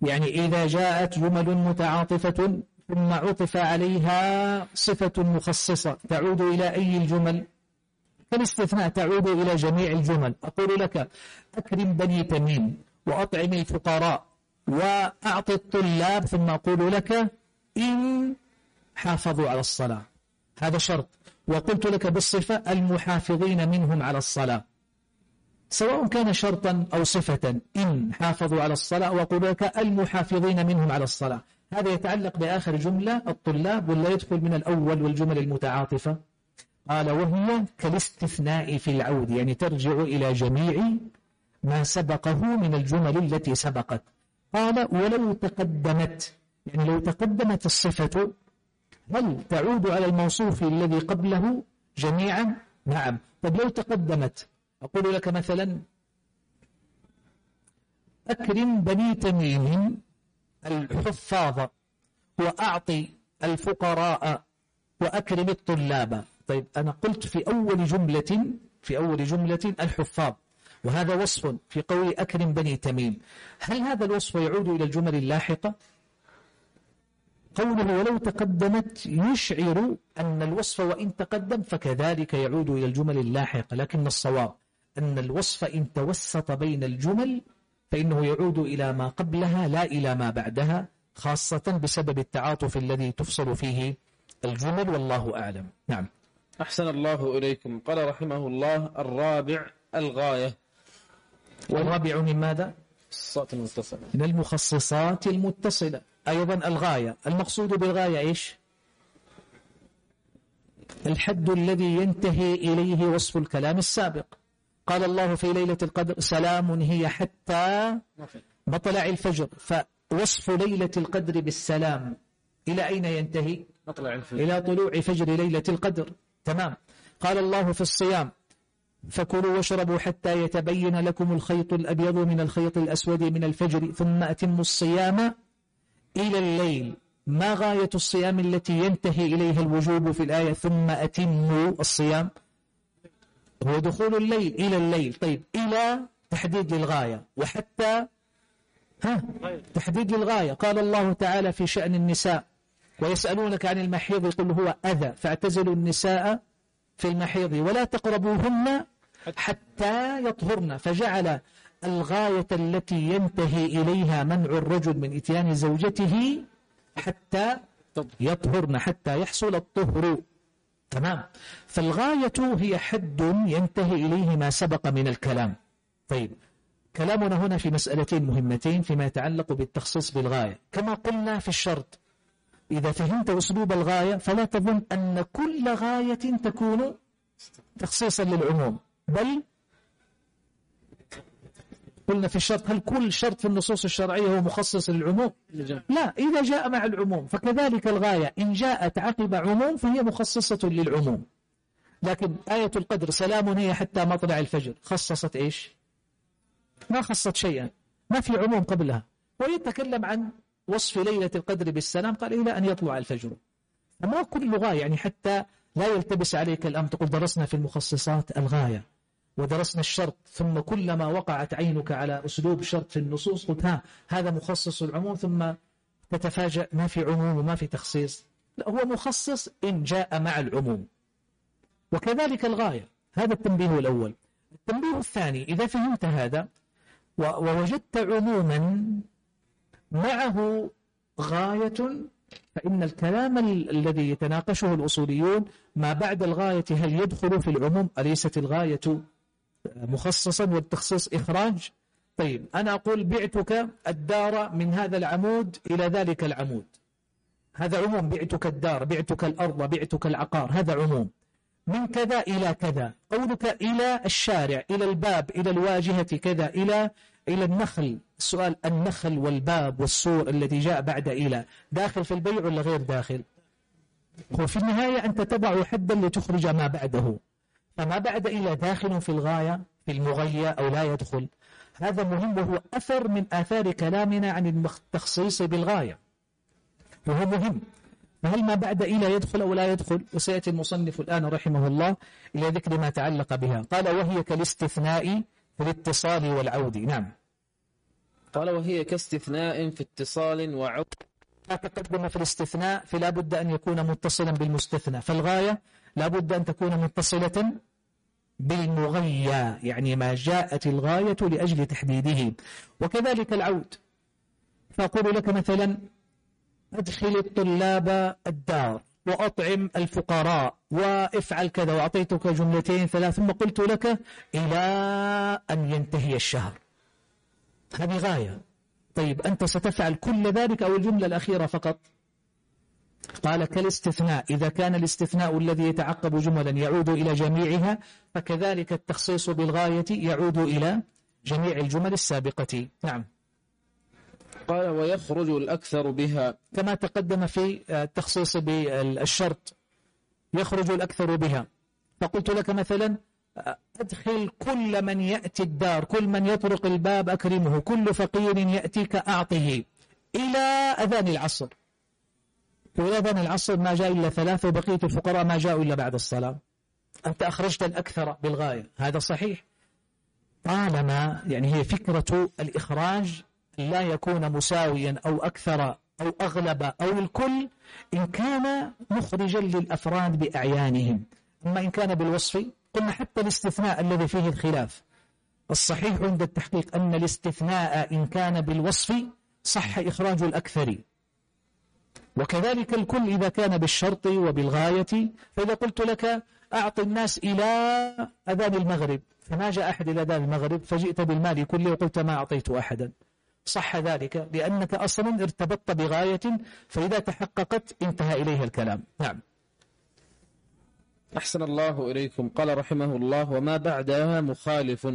يعني إذا جاءت جمل متعاطفة ثم عطف عليها صفة مخصصة تعود إلى أي الجمل؟ كالاستثناء تعود إلى جميع الجمل. أقول لك أكرم بني تميم وأطعم الفقراء وأعطي الطلاب ثم أقول لك إن حافظوا على الصلاة. هذا شرط. وقلت لك بالصفة المحافظين منهم على الصلاة. سواء كان شرطا أو صفة إن حافظوا على الصلاة وأقول لك المحافظين منهم على الصلاة. هذا يتعلق بآخر جملة الطلاب ولا يدخل من الأول والجمل المتعاطفة؟ قال وهي كالاستثناء في العود يعني ترجع إلى جميع ما سبقه من الجمل التي سبقت. قال ولو تقدمت يعني لو تقدمت الصفة هل تعود على الموصوف الذي قبله؟ جميعا نعم. طب لو تقدمت أقول لك مثلا أكرم بني تميم الحفاظ وأعطي الفقراء وأكرم الطلاب. طيب أنا قلت في أول جملة في أول جملة الحفاظ وهذا وصف في قول أكرم بني تميم. هل هذا الوصف يعود إلى الجمل اللاحقة؟ قوله ولو تقدمت يشعر أن الوصف وإن تقدم فكذلك يعود إلى الجمل اللاحقة. لكن الصواب أن الوصف إن توسط بين الجمل فإنه يعود إلى ما قبلها لا إلى ما بعدها خاصة بسبب التعاطف الذي تفصل فيه الجمل والله أعلم. نعم. أحسن الله إليكم. قال رحمه الله الرابع الغاية. والرابع من ماذا؟ الصوت المتصل. من المخصصات المتصلة. أيضا الغاية. المقصود بالغاية إيش؟ الحد الذي ينتهي إليه وصف الكلام السابق. قال الله في ليلة القدر سلام هي حتى مطلع الفجر فوصف ليلة القدر بالسلام. إلى أين ينتهي؟ مطلع الفجر. إلى طلوع فجر ليلة القدر. تمام. قال الله في الصيام فكلوا واشربوا حتى يتبين لكم الخيط الأبيض من الخيط الأسود من الفجر ثم أتموا الصيام إلى الليل. ما غاية الصيام التي ينتهي إليها الوجوب في الآية؟ ثم أتموا الصيام. هو دخول الليل إلى الليل. طيب إلى تحديد للغاية. وحتى ها؟ تحديد للغاية. قال الله تعالى في شأن النساء ويسألونك عن المحيض يقول هو أذى. فاعتزلوا النساء في المحيض ولا تقربوهن حتى يطهرن. فجعل الغاية التي ينتهي إليها منع الرجل من إتيان زوجته حتى يطهرن حتى يحصل الطهر. تمام؟ فالغاية هي حد ينتهي إليه ما سبق من الكلام. طيب كلامنا هنا في مسألتين مهمتين فيما يتعلق بالتخصيص بالغاية. كما قلنا في الشرط إذا فهمت أسلوب الغاية فلا تظن أن كل غاية تكون تخصيصا للعموم بل قلنا في الشرط هل كل شرط في النصوص الشرعية هو مخصص للعموم؟ لا إذا جاء مع العموم فكذلك الغاية إن جاءت عقب عموم فهي مخصصة للعموم. لكن آية القدر سلام هي حتى مطلع الفجر. خصصت إيش؟ ما خصت شيئا. ما في عموم قبلها. ويتكلم عن وصف ليلة القدر بالسلام قال إلى أن يطلع الفجر. فما كل غاية يعني حتى لا يلتبس عليك الأمر تقول درسنا في المخصصات الغاية. ودرسنا الشرط ثم كلما وقعت عينك على أسلوب شرط في النصوص قلت ها هذا مخصص العموم ثم تتفاجأ ما في عموم وما في تخصيص. لا هو مخصص إن جاء مع العموم. وكذلك الغاية هذا التنبيه الأول. التنبيه الثاني إذا فهمت هذا ووجدت عموما معه غاية فإن الكلام الذي يتناقشه الأصوليون ما بعد الغاية هل يدخل في العموم؟ أليست الغاية مخصصا والتخصيص إخراج. طيب أنا أقول بعتك الدار من هذا العمود إلى ذلك العمود. هذا عموم بعتك الدار بعتك الأرض بعتك العقار هذا عموم. من كذا إلى كذا. قولك إلى الشارع إلى الباب إلى الواجهة كذا إلى إلى النخل. السؤال النخل والباب والسور الذي جاء بعد إلى. داخل في البيع ولا غير داخل؟ هو في النهاية أنت تضع حدا لتخرج ما بعده. فما بعد إلى داخل في الغاية في المغية أو لا يدخل. هذا مهم وهو أثر من آثار كلامنا عن التخصيص بالغاية. وهو مهم. فهل ما بعد إلى يدخل أو لا يدخل؟ وسيأتي المصنف الآن رحمه الله إلى ذكر ما تعلق بها. قال وهي كالاستثناء في الاتصال والعود. نعم. قال وهي كاستثناء في اتصال وعود. ما تقدم في الاستثناء فلا بد أن يكون متصلا بالمستثنى. فالغاية لا بد أن تكون متصلة بالمغيى يعني ما جاءت الغاية لأجل تحديده. وكذلك العود. فأقول لك مثلا أدخل الطلاب الدار وأطعم الفقراء وافعل كذا وأعطيتك جملتين ثلاث ثم قلت لك إلى أن ينتهي الشهر. هذه غاية. طيب أنت ستفعل كل ذلك أو الجملة الأخيرة فقط؟ قال كالاستثناء. إذا كان الاستثناء الذي يتعقب جملا يعود إلى جميعها فكذلك التخصيص بالغاية يعود إلى جميع الجمل السابقة. نعم. قال ويخرج الأكثر بها. كما تقدم في التخصيص بالشرط. يخرج الأكثر بها. فقلت لك مثلا أدخل كل من يأتي الدار كل من يطرق الباب أكرمه كل فقير يأتيك أعطه إلى أذان العصر. أذان العصر ما جاء إلا ثلاثة وبقية الفقراء ما جاءوا إلا بعد الصلاة. أنت أخرجت الأكثر بالغاية. هذا صحيح. طالما يعني هي فكرة الإخراج لا يكون مساويا أو أكثر أو أغلب أو الكل إن كان مخرجا للأفراد بأعيانهم. أما إن كان بالوصف قلنا حتى الاستثناء الذي فيه الخلاف. الصحيح عند التحقيق أن الاستثناء إن كان بالوصف صح إخراج الأكثر. وكذلك الكل إذا كان بالشرط وبالغاية فإذا قلت لك أعط الناس إلى أذان المغرب فما جاء أحد إلى أذان المغرب فجئت بالمال كله وقلت ما أعطيت أحدا. صح ذلك لأنك أصلا ارتبطت بغاية فإذا تحققت انتهى إليها الكلام. نعم. أحسن الله إليكم. قال رحمه الله وما بعدها مخالف.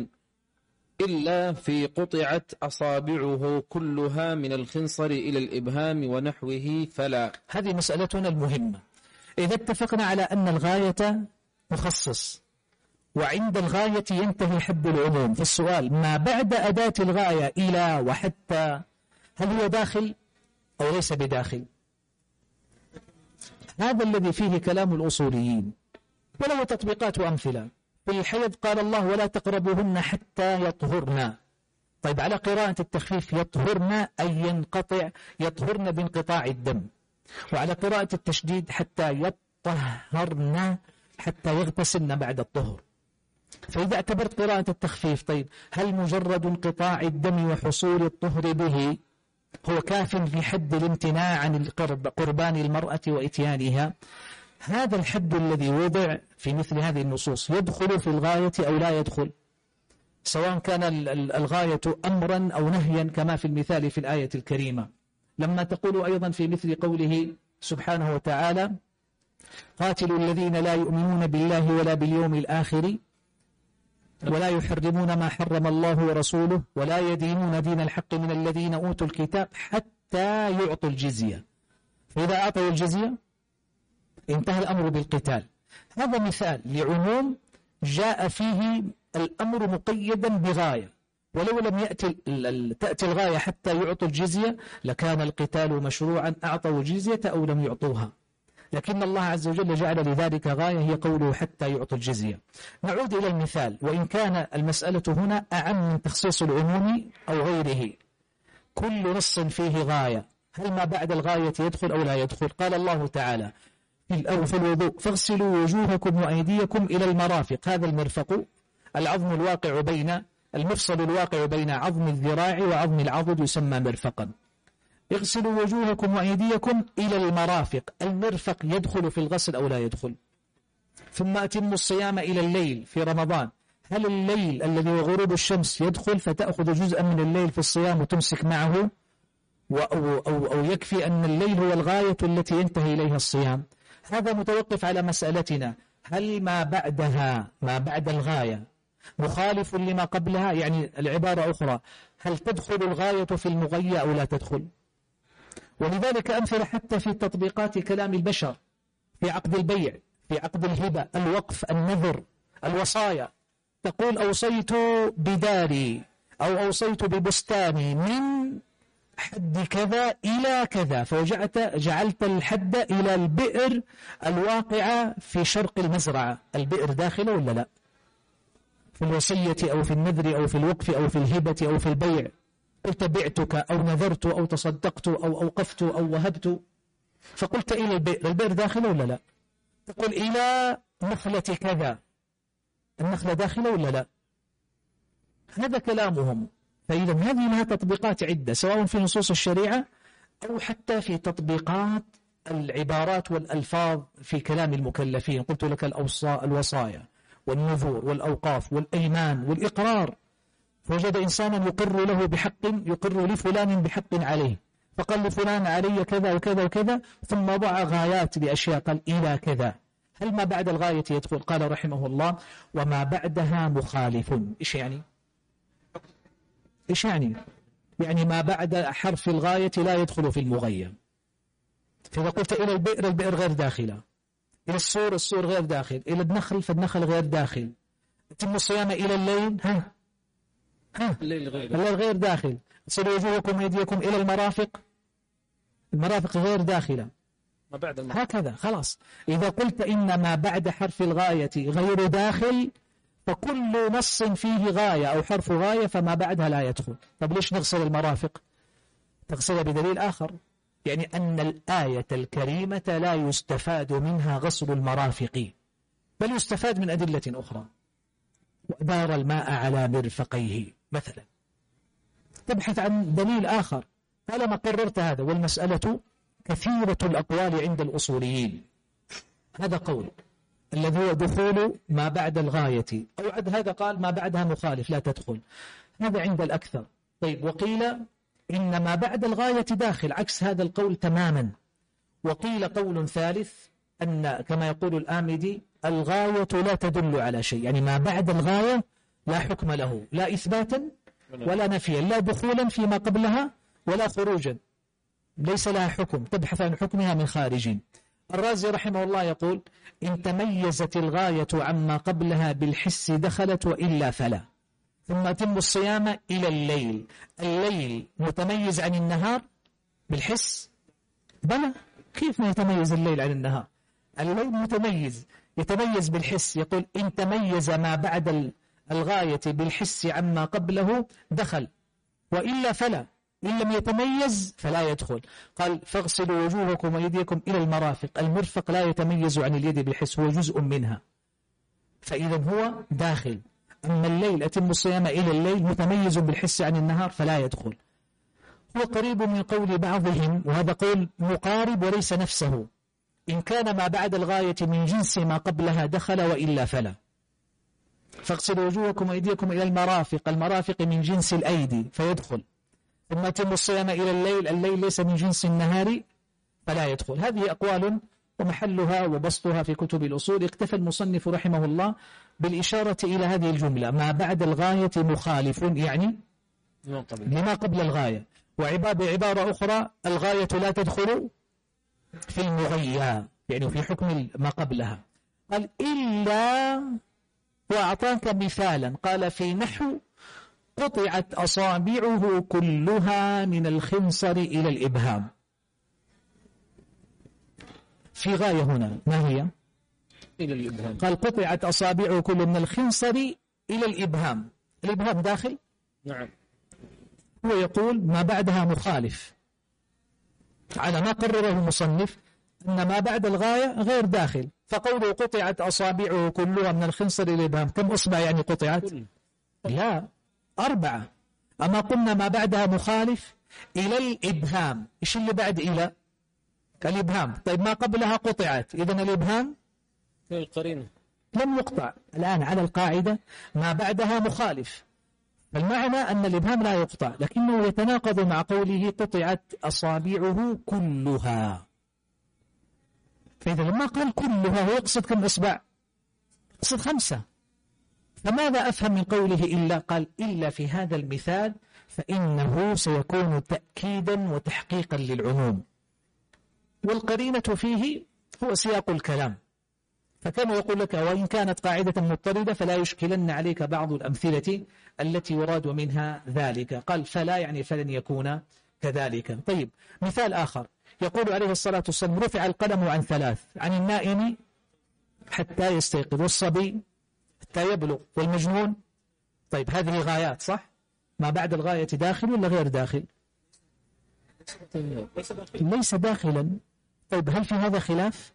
إلا في قطعت أصابعه كلها من الخنصر إلى الإبهام ونحوه فلا. هذه مسألتنا المهمة. إذا اتفقنا على أن الغاية مخصص وعند الغاية ينتهي حد العموم. في السؤال ما بعد أداة الغاية إلى وحتى هل هو داخل أو ليس بداخل؟ هذا الذي فيه كلام الأصوليين وله تطبيقات وأمثلة في الحيض قال الله ولا تقربوهن حتى يطهرن. طيب على قراءة التخفيف يطهرن أي ينقطع يطهرن بانقطاع الدم. وعلى قراءة التشديد حتى يطهرن حتى يغتسلن بعد الطهر. فإذا اعتبرت قراءة التخفيف طيب هل مجرد انقطاع الدم وحصول الطهر به هو كاف في حد الامتناع عن قربان المرأة وإتيانها؟ هذا الحد الذي وضع في مثل هذه النصوص يدخل في الغاية أو لا يدخل؟ سواء كان الغاية أمرا أو نهيا كما في المثال في الآية الكريمة. لما تقول أيضا في مثل قوله سبحانه وتعالى قاتلوا الذين لا يؤمنون بالله ولا باليوم الآخر ولا يحرمون ما حرم الله ورسوله ولا يدينون دين الحق من الذين أوتوا الكتاب حتى يعطوا الجزية. فإذا أعطوا الجزية انتهى الأمر بالقتال. هذا مثال لعموم جاء فيه الأمر مقيدا بغاية. ولو لم يأتي تأتي الغاية حتى يعطوا الجزية لكان القتال مشروعا أعطوا الجزية أو لم يعطوها. لكن الله عز وجل جعل لذلك غاية هي قوله حتى يعطوا الجزية. نعود إلى المثال وإن كان المسألة هنا أعم من تخصيص العموم أو غيره. كل نص فيه غاية. هل ما بعد الغاية يدخل أو لا يدخل؟ قال الله تعالى في الوضوء. فاغسلوا وجوهكم وأيديكم إلى المرافق. هذا المرفق العظم الواقع بين المفصل الواقع بين عظم الذراع وعظم العضد يسمى مرفقا. اغسلوا وجوهكم وأيديكم إلى المرافق. المرفق يدخل في الغسل أو لا يدخل؟ ثم أتموا الصيام إلى الليل في رمضان. هل الليل الذي هو غروب الشمس يدخل فتأخذ جزءا من الليل في الصيام وتمسك معه؟ أو, أو, أو يكفي أن الليل هو الغاية التي ينتهي إليها الصيام. هذا متوقف على مسألتنا. هل ما بعدها ما بعد الغاية مخالف لما قبلها؟ يعني العبارة أخرى هل تدخل الغاية في المغية أو لا تدخل؟ ولذلك أمثل حتى في تطبيقات كلام البشر في عقد البيع في عقد الهبة الوقف النذر الوصايا. تقول أوصيت بداري أو أوصيت ببستاني من حد كذا إلى كذا فوجعت جعلت الحد إلى البئر الواقعة في شرق المزرعة. البئر داخله ولا لا؟ في الوصية أو في النذر أو في الوقف أو في الهبة أو في البيع. قلت بعتك أو نذرت أو تصدقت أو أوقفت أو وهبت. فقلت إلى البئر البئر داخله ولا لا؟ تقول إلى نخلة كذا. النخلة داخلة ولا لا؟ هذا كلامهم. فإذا هذه لها تطبيقات عدة سواء في نصوص الشريعة أو حتى في تطبيقات العبارات والألفاظ في كلام المكلفين. قلت لك الوصايا والنذور والأوقاف والأيمان والإقرار. فوجد إنسانا يقر له بحق يقر لفلان بحق عليه. فقال لفلان علي كذا وكذا وكذا ثم وضع غايات لأشياء قال إلى كذا. هل ما بعد الغاية يدخل؟ قال رحمه الله وما بعدها مخالف. إيش يعني؟ إيش يعني؟ يعني ما بعد حرف الغاية لا يدخل في المغيم فإذا قلت إلى البئر البئر غير داخلة. إلى السور السور غير داخل. إلى النخل فالنخل غير داخل. تم الصيام إلى الليل؟ ها؟ ها؟ الليل غير, الليل غير داخل. تصل وجوهكم ويديكم إلى المرافق. المرافق غير داخلة. ما بعد المرافق. هكذا خلاص. إذا قلت إن ما بعد حرف الغاية غير داخل فكل نص فيه غاية أو حرف غاية فما بعدها لا يدخل. طب ليش نغسل المرافق؟ تغسلها بدليل آخر. يعني أن الآية الكريمة لا يستفاد منها غسل المرافق بل يستفاد من أدلة أخرى. وأدار الماء على مرفقيه مثلا. تبحث عن دليل آخر. طالما قررت هذا؟ والمسألة كثيرة الأقوال عند الأصوليين. هذا قول. الذي هو دخول ما بعد الغاية. أو عد هذا قال ما بعدها مخالف لا تدخل. هذا عند الأكثر. طيب وقيل إن ما بعد الغاية داخل عكس هذا القول تماما. وقيل قول ثالث أن كما يقول الآمدي الغاية لا تدل على شيء. يعني ما بعد الغاية لا حكم له لا إثباتا ولا نفيا لا دخولا فيما قبلها ولا خروجا. ليس لها حكم تبحث عن حكمها من خارج الرازي رحمه الله يقول إن تميزت الغاية عما قبلها بالحس دخلت وإلا فلا. ثم أتم الصيام إلى الليل. الليل متميز عن النهار بالحس؟ بلى. كيف ما يتميز الليل عن النهار؟ الليل متميز. يتميز بالحس. يقول إن تميز ما بعد الغاية بالحس عما قبله دخل وإلا فلا. إن لم يتميز فلا يدخل. قال فاغسلوا وجوهكم ويديكم إلى المرافق. المرفق لا يتميز عن اليد بالحس هو جزء منها. فإذا هو داخل. أما الليل أتم الصيام إلى الليل متميز بالحس عن النهار فلا يدخل. هو قريب من قول بعضهم وهذا قول مقارب وليس نفسه. إن كان ما بعد الغاية من جنس ما قبلها دخل وإلا فلا. فاغسلوا وجوهكم وأيديكم إلى المرافق. المرافق من جنس الأيدي فيدخل. ثم يتم الصيام إلى الليل الليل ليس من جنس النهار فلا يدخل. هذه أقوال ومحلها وبسطها في كتب الأصول. اكتفى المصنف رحمه الله بالإشارة إلى هذه الجملة. ما بعد الغاية مخالف يعني لما قبل الغاية. وعبارة أخرى الغاية لا تدخل في المغيى يعني في حكم ما قبلها. قال إلا وأعطاك مثالا قال في نحو قطعت أصابعه كلها من الخنصر إلى الإبهام. في غاية هنا ما هي؟ إلى الإبهام. قال قطعت أصابعه كل من الخنصر إلى الإبهام. الإبهام داخل؟ نعم. هو يقول ما بعدها مخالف. على ما قرره المصنف أن ما بعد الغاية غير داخل. فقوله قطعت أصابعه كلها من الخنصر إلى الإبهام كم أصبع يعني قطعت؟ لا. أربعة. أما قلنا ما بعدها مخالف إلى الإبهام. إيش اللي بعد إلى؟ الإبهام. طيب ما قبلها قطعت. إذن الإبهام القرينة. لم يقطع. الآن على القاعدة ما بعدها مخالف. فالمعنى أن الإبهام لا يقطع لكنه يتناقض مع قوله قطعت أصابعه كلها. فإذا لما قال كلها هو يقصد كم إصبع؟ يقصد خمسة. فماذا أفهم من قوله إلا قال إلا في هذا المثال فإنه سيكون تأكيدا وتحقيقا للعموم. والقرينة فيه هو سياق الكلام. فكما يقول لك وإن كانت قاعدة مضطردة فلا يشكلن عليك بعض الأمثلة التي يراد منها ذلك. قال فلا يعني فلن يكون كذلك. طيب مثال آخر. يقول عليه الصلاة والسلام رفع القلم عن ثلاث عن النائم حتى يستيقظ والصبي حتى يبلغ والمجنون طيب هذه غايات صح؟ ما بعد الغاية داخل ولا غير داخل ليس داخلا. طيب هل في هذا خلاف؟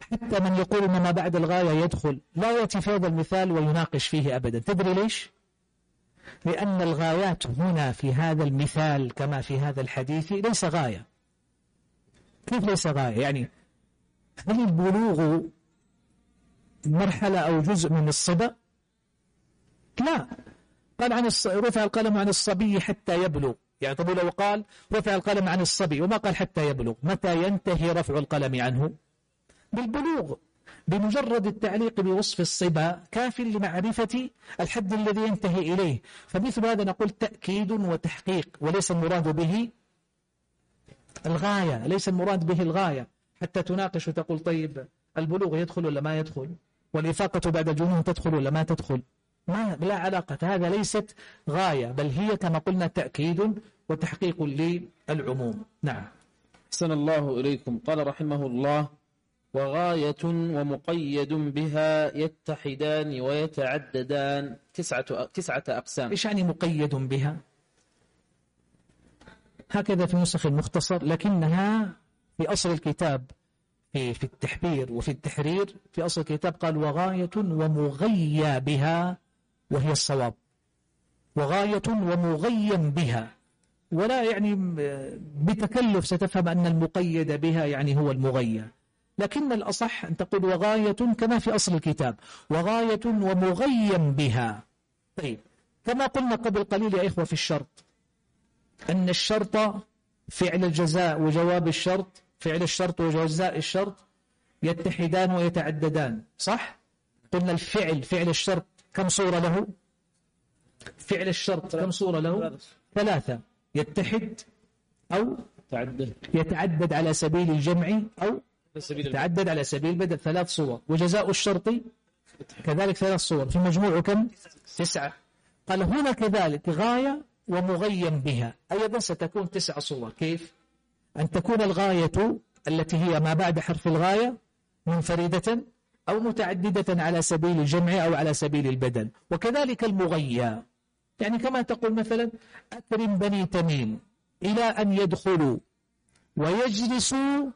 حتى من يقول إن ما بعد الغاية يدخل لا يأتي في هذا المثال ويناقش فيه أبدا. تدري ليش؟ لأن الغايات هنا في هذا المثال كما في هذا الحديث ليس غاية. كيف ليس غاية؟ يعني هل البلوغ مرحلة أو جزء من الصبا لا. قال عن الص... رفع القلم عن الصبي حتى يبلغ. يعني طب لو قال رفع القلم عن الصبي وما قال حتى يبلغ متى ينتهي رفع القلم عنه؟ بالبلوغ. بمجرد التعليق بوصف الصبا كاف لمعرفة الحد الذي ينتهي إليه. فمثل هذا نقول تأكيد وتحقيق وليس المراد به الغاية ليس المراد به الغاية. حتى تناقش وتقول طيب البلوغ يدخل ولا ما يدخل؟ والإفاقة بعد الجنون تدخل ولا ما تدخل؟ ما لا علاقة. هذا ليست غاية بل هي كما قلنا تأكيد وتحقيق للعموم. نعم. أحسن الله إليكم. قال رحمه الله وغاية ومقيد بها يتحدان ويتعددان. تسعة, تسعة أقسام. إيش يعني مقيد بها. هكذا في نسخ المختصر لكنها في أصل الكتاب. في, في التحبير وفي التحرير في أصل الكتاب قال وغاية ومغيى بها وهي الصواب. وغاية ومغيا بها. ولا يعني بتكلف ستفهم أن المقيد بها يعني هو المغيى. لكن الأصح أن تقول وغاية كما في أصل الكتاب. وغاية ومغيا بها. طيب كما قلنا قبل قليل يا إخوة في الشرط. أن الشرط فعل الجزاء وجواب الشرط فعل الشرط وجزاء الشرط يتحدان ويتعددان صح؟ قلنا الفعل فعل الشرط كم صورة له؟ فعل الشرط كم صورة له؟ ثلاثة يتحد أو يتعدد على سبيل الجمع أو يتعدد على سبيل البدل ثلاث صور وجزاء الشرط كذلك ثلاث صور في مجموع كم؟ تسعة قال هنا كذلك غاية ومغيا بها أيضا ستكون تسع صور كيف؟ أن تكون الغاية التي هي ما بعد حرف الغاية منفردة أو متعددة على سبيل الجمع أو على سبيل البدل. وكذلك المغيا يعني كما تقول مثلا أكرم بني تميم إلى أن يدخلوا ويجلسوا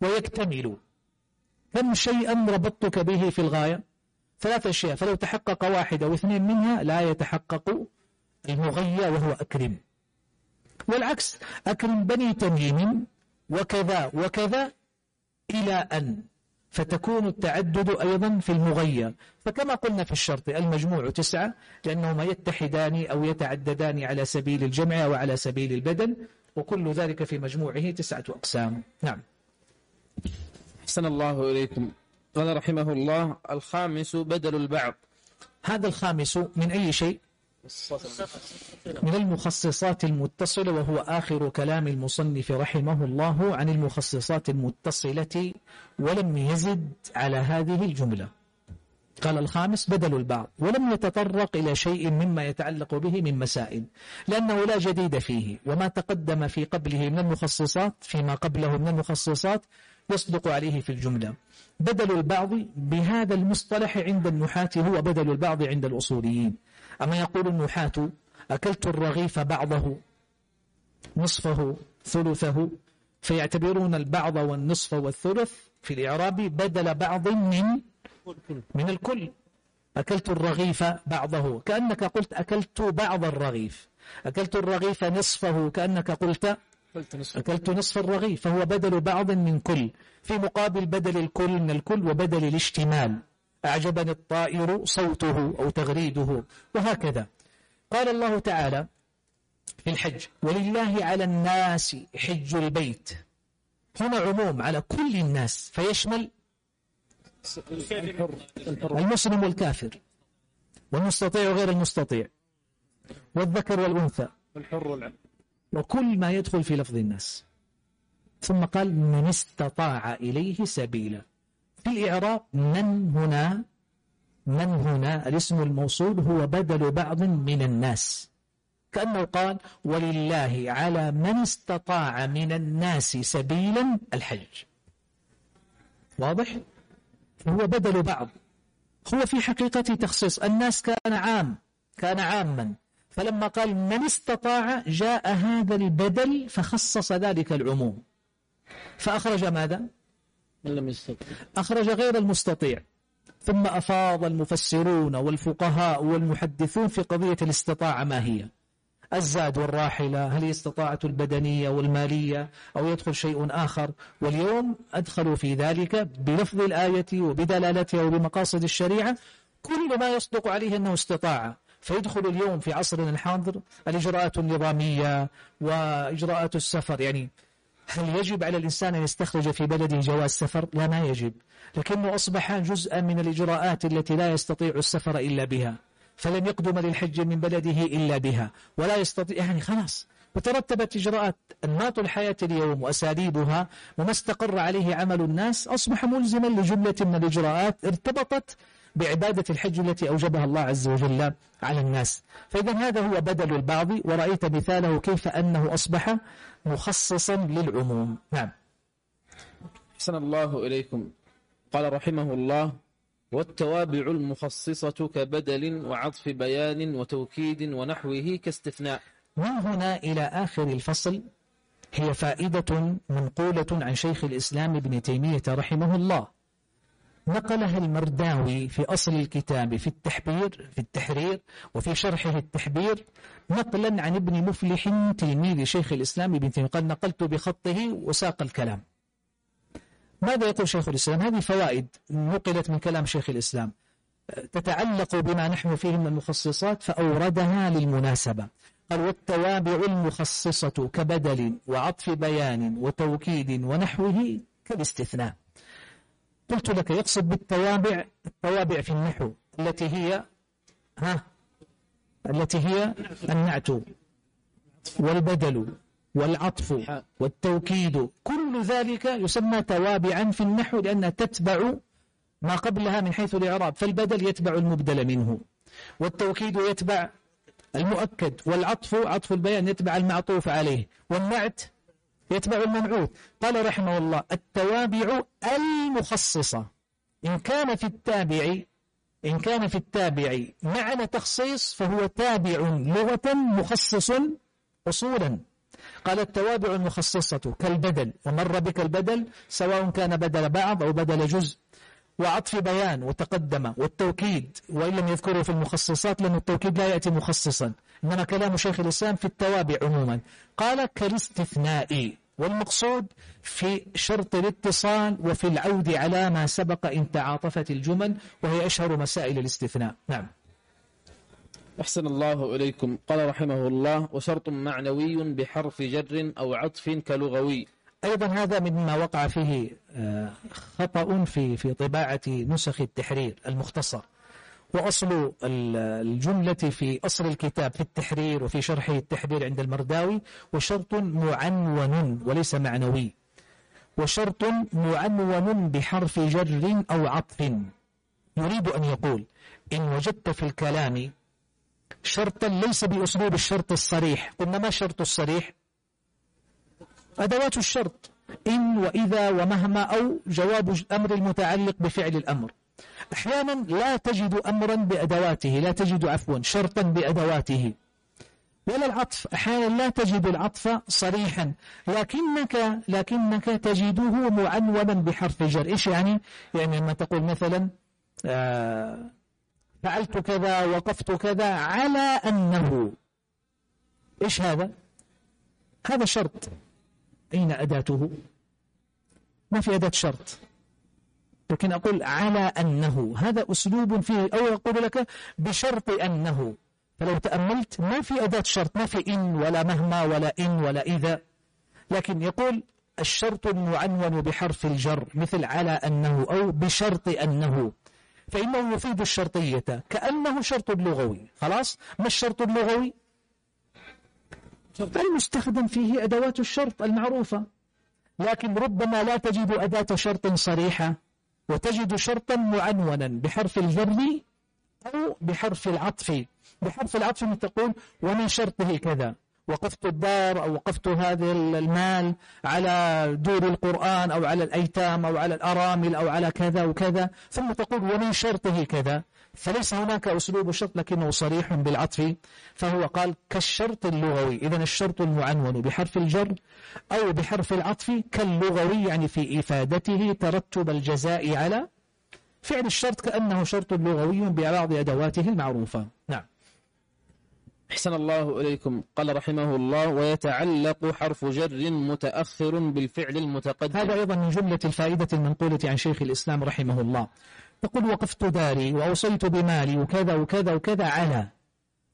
ويكتملوا. كم شيئا ربطتك به في الغاية؟ ثلاث أشياء. فلو تحقق واحد أو اثنين منها لا يتحقق المغيى وهو أكرم. والعكس أكرم بني تميم وكذا وكذا إلى أن فتكون التعدد أيضا في المغيى فكما قلنا في الشرط المجموع تسعة لأنهما يتحدان أو يتعددان على سبيل الجمع أو على سبيل البدن وكل ذلك في مجموعه تسعة أقسام. نعم. أحسن الله إليكم. قال رحمه الله الخامس بدل البعض. هذا الخامس من أي شيء؟ من المخصصات المتصلة وهو آخر كلام المصنف رحمه الله عن المخصصات المتصلة ولم يزد على هذه الجملة. قال الخامس بدل البعض ولم يتطرق إلى شيء مما يتعلق به من مسائل لأنه لا جديد فيه وما تقدم في قبله من المخصصات فيما قبله من المخصصات يصدق عليه في الجملة. بدل البعض بهذا المصطلح عند النحاة هو بدل البعض عند الأصوليين. أما يقول النحاة أكلت الرغيف بعضه نصفه ثلثه فيعتبرون البعض والنصف والثلث في الإعراب بدل بعض من من الكل. أكلت الرغيف بعضه كأنك قلت أكلت بعض الرغيف. أكلت الرغيف نصفه كأنك قلت أكلت نصف الرغيف فهو بدل بعض من كل. في مقابل بدل الكل من الكل وبدل الاشتمال أعجبني الطائر صوته أو تغريده وهكذا. قال الله تعالى في الحج ولله على الناس حج البيت. هنا عموم على كل الناس فيشمل المسلم والكافر والمستطيع وغير المستطيع والذكر والأنثى والحر وكل ما يدخل في لفظ الناس. ثم قال من استطاع إليه سبيلا. في الإعراب من هنا من هنا الاسم الموصول هو بدل بعض من الناس. كأنه قال ولله على من استطاع من الناس سبيلا الحج. واضح؟ هو بدل بعض. هو في حقيقته تخصيص. الناس كان عام كان عاما. فلما قال من استطاع جاء هذا البدل فخصص ذلك العموم. فأخرج ماذا؟ من لم يستطع. أخرج غير المستطيع. ثم أفاض المفسرون والفقهاء والمحدثون في قضية الاستطاعة ما هي؟ الزاد والراحلة هل هي استطاعة البدنية والمالية أو يدخل شيء آخر؟ واليوم أدخلوا في ذلك بلفظ الآية وبدلالتها وبمقاصد الشريعة. كل ما يصدق عليه أنه استطاعة فيدخل اليوم في عصرنا الحاضر الإجراءات النظامية وإجراءات السفر. يعني هل يجب على الإنسان أن يستخرج في بلده جواز سفر؟ لا ما يجب لكنه أصبح جزءا من الإجراءات التي لا يستطيع السفر إلا بها فلن يقدم للحج من بلده إلا بها ولا يستطيع يعني خلاص وترتبت إجراءات أنماط الحياة اليوم وأساليبها وما استقر عليه عمل الناس أصبح ملزما لجملة من الإجراءات ارتبطت بعبادة الحج التي أوجبها الله عز وجل على الناس. فإذا هذا هو بدل البعض ورأيت مثاله كيف أنه أصبح مخصصا للعموم. نعم. أحسن الله إليكم. قال رحمه الله والتوابع المخصصة كبدل وعطف بيان وتوكيد ونحوه كاستثناء. من هنا إلى آخر الفصل؟ هي فائدة منقولة عن شيخ الإسلام ابن تيمية رحمه الله. نقلها المرداوي في أصل الكتاب في التحبير في التحرير وفي شرحه التحبير نقلا عن ابن مفلح تلميذ شيخ الإسلام ابن تيمية. قد نقلت بخطه وساق الكلام. ماذا يقول شيخ الإسلام؟ هذه فوائد نقلت من كلام شيخ الإسلام. تتعلق بما نحن فيه من المخصصات فأوردها للمناسبة. قال والتوابع المخصصة كبدل وعطف بيان وتوكيد ونحوه كالاستثناء. قلت لك يقصد بالتوابع التوابع في النحو التي هي ها التي هي النعت والبدل والعطف والتوكيد. كل ذلك يسمى توابعا في النحو لأنها تتبع ما قبلها من حيث الإعراب فالبدل يتبع المبدل منه. والتوكيد يتبع المؤكد والعطف عطف البيان يتبع المعطوف عليه. والنعت يتبع المنعوت قال رحمه الله التوابع المخصصة. إن كان في التابع إن كان في التابع معنى تخصيص فهو تابع لغة مخصص أصولا. قال التوابع المخصصة كالبدل ومر بك البدل سواء كان بدل بعض أو بدل جزء. وعطف بيان وتقدم والتوكيد وإن لم يذكره في المخصصات لأن التوكيد لا يأتي مخصصا. إنما كلام شيخ الإسلام في التوابع عموما. قال كالاستثناء والمقصود في شرط الاتصال وفي العود على ما سبق إن تعاطفت الجمل وهي أشهر مسائل الاستثناء. نعم. أحسن الله إليكم. قال رحمه الله وشرط معنوي بحرف جر أو عطف كلغوي. أيضا هذا مما وقع فيه آه، خطأ في في طباعة نسخ التحرير المختصر. وأصل الجملة في أصل الكتاب في التحرير وفي شرحه التحرير عند المرداوي وشرط معنون وليس معنوي. وشرط معنون بحرف جر أو عطف. يريد أن يقول إن وجدت في الكلام شرطا ليس بأسلوب الشرط الصريح. قلنا ما شرط الصريح؟ أدوات الشرط إن وإذا ومهما أو جواب الأمر المتعلق بفعل الأمر. أحيانا لا تجد أمرا بأدواته لا تجد عفوا شرطا بأدواته. ولا العطف أحيانا لا تجد العطف صريحا. لكنك لكنك تجده معنونا بحرف جر إيش يعني؟ يعني لما تقول مثلا آه فعلت كذا وقفت كذا على أنه. إيش هذا؟ هذا شرط. أين أداته؟ ما في أداة شرط. لكن أقول على أنه هذا أسلوب فيه أو أقول لك بشرط أنه فلو تأملت ما في أداة شرط ما في إن ولا مهما ولا إن ولا إذا. لكن يقول الشرط المعنون بحرف الجر مثل على أنه أو بشرط أنه. فإنه يفيد الشرطية كأنه شرط لغوي. خلاص؟ ما الشرط اللغوي؟ المستخدم فيه أدوات الشرط المعروفة. لكن ربما لا تجد أداة شرط صريحة وتجد شرطا معنونا بحرف الجر أو بحرف العطف. بحرف العطف تقول ومن شرطه كذا. وقفت الدار أو وقفت هذا المال على دور القرآن أو على الأيتام أو على الأرامل أو على كذا وكذا ثم تقول ومن شرطه كذا. فليس هناك أسلوب شرط لكنه صريح بالعطف. فهو قال كالشرط اللغوي. إذا الشرط المعنون بحرف الجر أو بحرف العطف كاللغوي يعني في إفادته ترتب الجزاء على فعل الشرط كأنه شرط لغوي ببعض أدواته المعروفة. نعم. أحسن الله إليكم. قال رحمه الله ويتعلق حرف جر متأخر بالفعل المتقدم. هذا أيضا من جملة الفائدة المنقولة عن شيخ الإسلام رحمه الله. تقول وقفت داري وأوصيت بمالي وكذا وكذا وكذا على.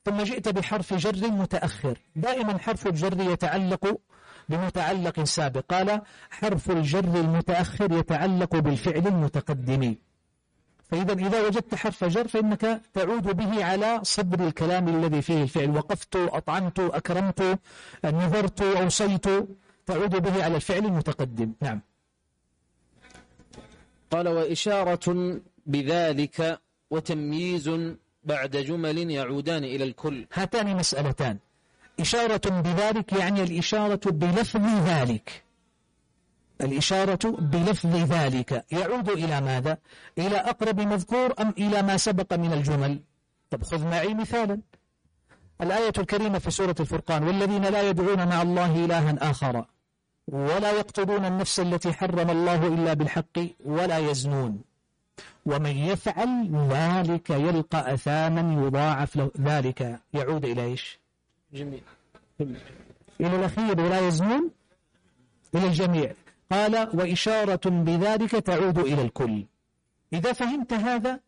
ثم جئت بحرف جر متأخر. دائما حرف الجر يتعلق بمتعلق سابق. قال حرف الجر المتأخر يتعلق بالفعل المتقدم. فإذا إذا وجدت حرف جر فإنك تعود به على صدر الكلام الذي فيه الفعل. وقفت أطعمت أكرمت نذرت أوصيت. تعود به على الفعل المتقدم. نعم. قال وإشارة بذلك وتمييز بعد جمل يعودان إلى الكل. هاتان مسألتان. إشارة بذلك يعني الإشارة بلفظ ذلك. الإشارة بلفظ ذلك. يعود إلى ماذا؟ إلى أقرب مذكور أم إلى ما سبق من الجمل؟ طب خذ معي مثالا. الآية الكريمة في سورة الفرقان والذين لا يدعون مع الله إلها آخر ولا يقتلون النفس التي حرم الله إلا بالحق ولا يزنون. ومن يفعل ذلك يلقى أثاما يضاعف له. ذلك يعود إلى إيش؟ جميل إلى الأخير ولا يزنون؟ إلى الجميع. قال وإشارة بذلك تعود إلى الكل. إذا فهمت هذا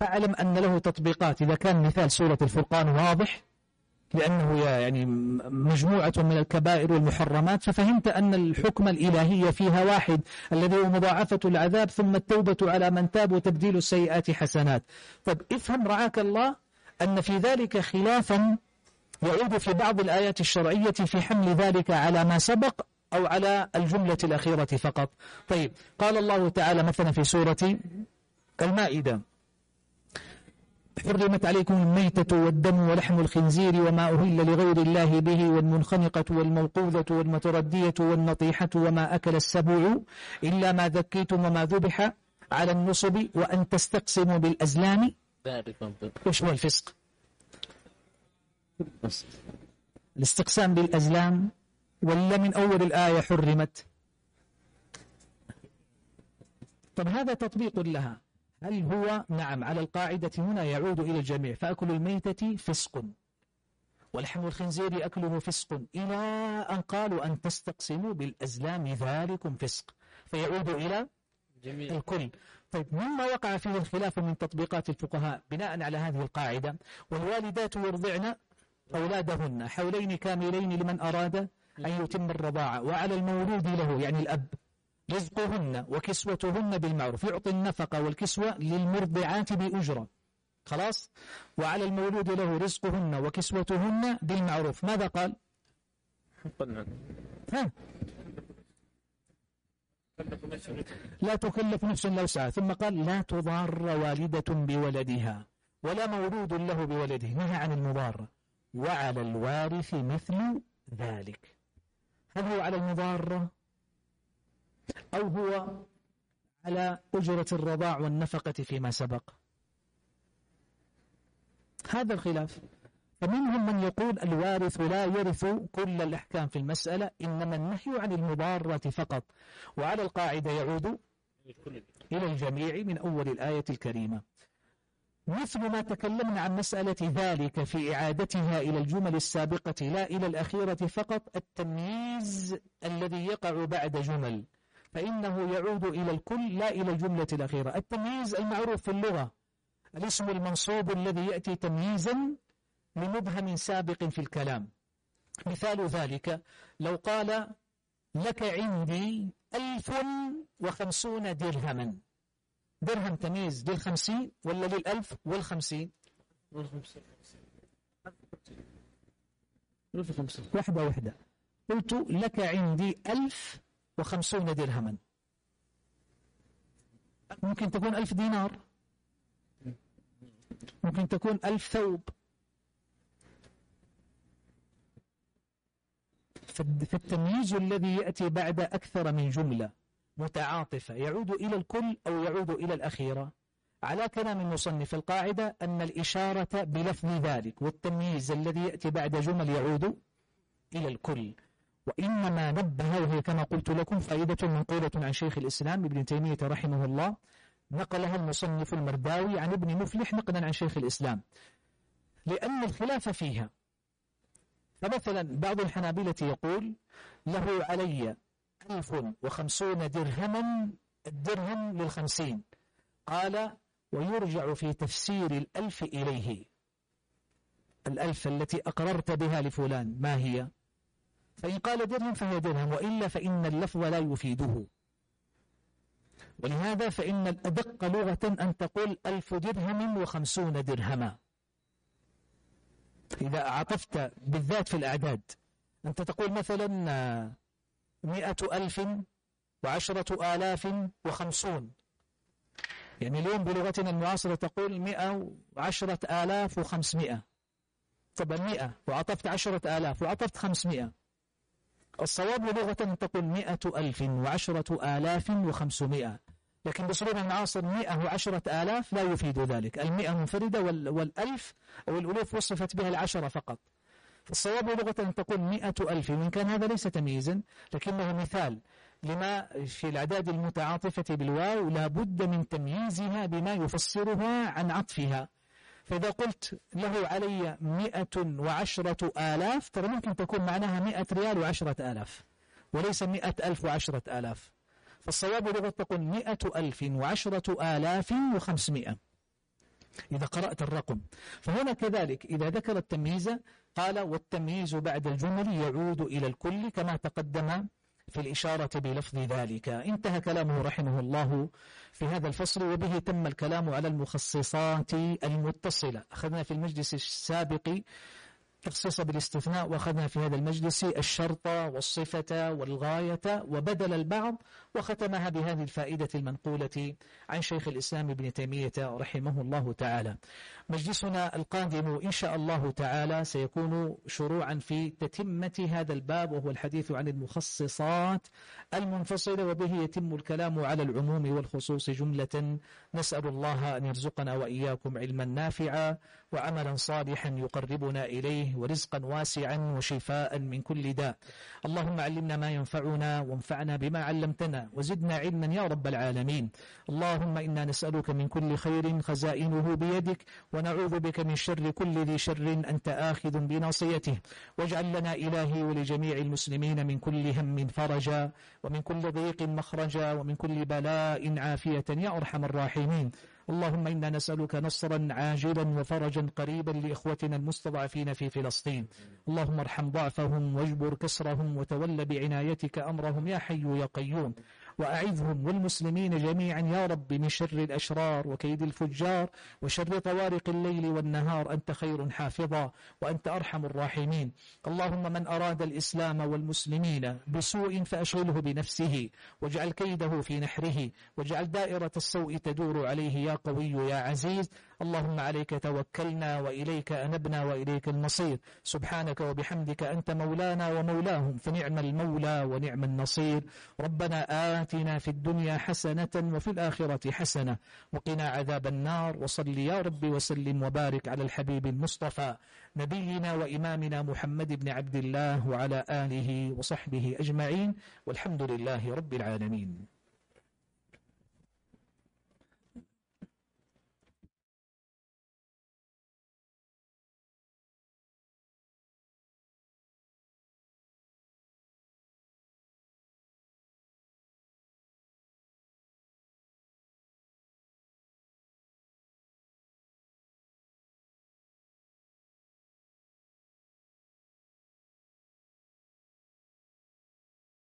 فاعلم أن له تطبيقات. إذا كان مثال سورة الفرقان واضح لأنه يعني مجموعة من الكبائر والمحرمات ففهمت أن الحكم الإلهي فيها واحد الذي هو مضاعفة العذاب ثم التوبة على من تاب وتبديل السيئات حسنات. طب افهم رعاك الله أن في ذلك خلافا يعود في بعض الآيات الشرعية في حمل ذلك على ما سبق أو على الجملة الأخيرة فقط. طيب قال الله تعالى مثلا في سورة المائدة حرمت عليكم الميتة والدم ولحم الخنزير وما أهل لغير الله به والمنخنقة والموقوذة والمتردية والنطيحة وما أكل السبع إلا ما ذكيتم وما ذبح على النصب وأن تستقسموا بالأزلام. إيش هو الفسق؟ الاستقسام بالأزلام. ولا من أول الآية حرمت. طب هذا تطبيق لها. هل هو نعم على القاعدة هنا يعود إلى الجميع فأكل الميتة فسق ولحم الخنزير أكله فسق إلى أن قالوا أن تستقسموا بالأزلام ذلكم فسق فيعود إلى جميع. الكل طيب مما وقع فيه الخلاف من تطبيقات الفقهاء بناء على هذه القاعدة والوالدات يرضعن أولادهن حولين كاملين لمن أراد أن يتم الرضاعة وعلى المولود له يعني الأب رزقهن وكسوتهن بالمعروف. يعطي النفقة والكسوة للمرضعات بأجرة. خلاص؟ وعلى المولود له رزقهن وكسوتهن بالمعروف. ماذا قال؟ ها؟ لا تكلف نفس الا وسعها ثم قال لا تضار والدة بولدها ولا مولود له بولده. نهى عن المضارة وعلى الوارث مثل ذلك. هل هو على المضارة أو هو على أجرة الرضاع والنفقة فيما سبق. هذا الخلاف. فمنهم من يقول الوارث لا يرث كل الأحكام في المسألة إنما النهي عن المضارة فقط. وعلى القاعدة يعود إلى الجميع من أول الآية الكريمة. مثل ما تكلمنا عن مسألة ذلك في إعادتها إلى الجمل السابقة لا إلى الأخيرة فقط التمييز الذي يقع بعد جمل. فإنه يعود إلى الكل لا إلى الجملة الأخيرة. التمييز المعروف في اللغة. الاسم المنصوب الذي يأتي تمييزا لمبهم سابق في الكلام. مثال ذلك لو قال لك عندي ألف وخمسون درهما. درهم تمييز للخمسين ولا للألف والخمسين؟ وحدة وحدة. قلت لك عندي ألف وخمسون درهما. ممكن تكون ألف دينار. ممكن تكون ألف ثوب. فالتمييز الذي يأتي بعد أكثر من جملة متعاطفة يعود إلى الكل أو يعود إلى الأخيرة. على كلام المصنف القاعدة أن الإشارة بلفظ ذلك والتمييز الذي يأتي بعد جمل يعود إلى الكل. وإنما نبه وهي كما قلت لكم فائدة منقولة عن شيخ الإسلام ابن تيمية رحمه الله نقلها المصنف المرداوي عن ابن مفلح نقلا عن شيخ الإسلام. لأن الخلاف فيها. فمثلا بعض الحنابلة يقول له علي ألف وخمسون درهما الدرهم للخمسين. قال ويرجع في تفسير الألف إليه. الألف التي أقررت بها لفلان ما هي؟ فإن قال درهم فهي درهم وإلا فإن اللفظ لا يفيده. ولهذا فإن الأدق لغة أن تقول ألف درهم وخمسون درهما. إذا عطفت بالذات في الأعداد أنت تقول مثلا مئة ألف وعشرة آلاف وخمسون. يعني اليوم بلغتنا المعاصرة تقول مئة وعشرة آلاف وخمسمائة طبعا مئة وعطفت عشرة آلاف وعطفت خمسمائة الصواب لغة تقول مئة ألف وعشرة آلاف وخمسمائة. لكن بصورنا المعاصر مئة وعشرة آلاف لا يفيد ذلك. المئة منفردة والألف أو الألوف وصفت بها العشرة فقط. الصواب لغة أن تقول مئة ألف. وإن كان هذا ليس تمييزا لكنه مثال لما في الأعداد المتعاطفة بالواو لا بد من تمييزها بما يفسرها عن عطفها. فإذا قلت له علي مئة وعشرة آلاف ترى ممكن تكون معناها مئة ريال وعشرة آلاف وليس مئة ألف وعشرة آلاف. فالصواب لغة تقول مئة ألف وعشرة آلاف وخمسمائة. إذا قرأت الرقم. فهنا كذلك إذا ذكر التمييز قال والتمييز بعد الجمل يعود إلى الكل كما تقدم في الإشارة بلفظ ذلك. انتهى كلامه رحمه الله في هذا الفصل وبه تم الكلام على المخصصات المتصلة. أخذنا في المجلس السابق تخصيص بالاستثناء وأخذنا في هذا المجلس الشرط والصفة والغاية وبدل البعض وختمها بهذه الفائدة المنقولة عن شيخ الإسلام ابن تيمية رحمه الله تعالى. مجلسنا القادم إن شاء الله تعالى سيكون شروعا في تتمة هذا الباب وهو الحديث عن المخصصات المنفصلة وبه يتم الكلام على العموم والخصوص جملة نسأل الله أن يرزقنا وإياكم علما نافعا وعملا صالحا يقربنا إليه ورزقا واسعا وشفاء من كل داء. اللهم علمنا ما ينفعنا وانفعنا بما علمتنا. وزدنا علما يا رب العالمين. اللهم إنا نسألك من كل خير خزائنه بيدك ونعوذ بك من شر كل ذي شر أنت آخذ بناصيته. واجعل لنا إلهي ولجميع المسلمين من كل هم فرجا ومن كل ضيق مخرجا ومن كل بلاء عافية يا أرحم الراحمين. اللهم إنا نسألك نصرا عاجلا وفرجا قريبا لإخوتنا المستضعفين في فلسطين. اللهم ارحم ضعفهم واجبر كسرهم وتول بعنايتك أمرهم يا حي يا قيوم. وأعذهم والمسلمين جميعا يا رب من شر الأشرار وكيد الفجار وشر طوارق الليل والنهار. أنت خير حافظا وأنت أرحم الراحمين. اللهم من أراد الإسلام والمسلمين بسوء فأشغله بنفسه واجعل كيده في نحره واجعل دائرة السوء تدور عليه. يا قوي يا عزيز اللهم عليك توكلنا وإليك أنبنا وإليك المصير. سبحانك وبحمدك أنت مولانا ومولاهم فنعم المولى ونعم النصير. ربنا آتنا في الدنيا حسنة وفي الآخرة حسنة. وقنا عذاب النار. وصل يا رب وسلم وبارك على الحبيب المصطفى نبينا وإمامنا محمد بن عبد الله وعلى آله وصحبه أجمعين. والحمد لله رب العالمين.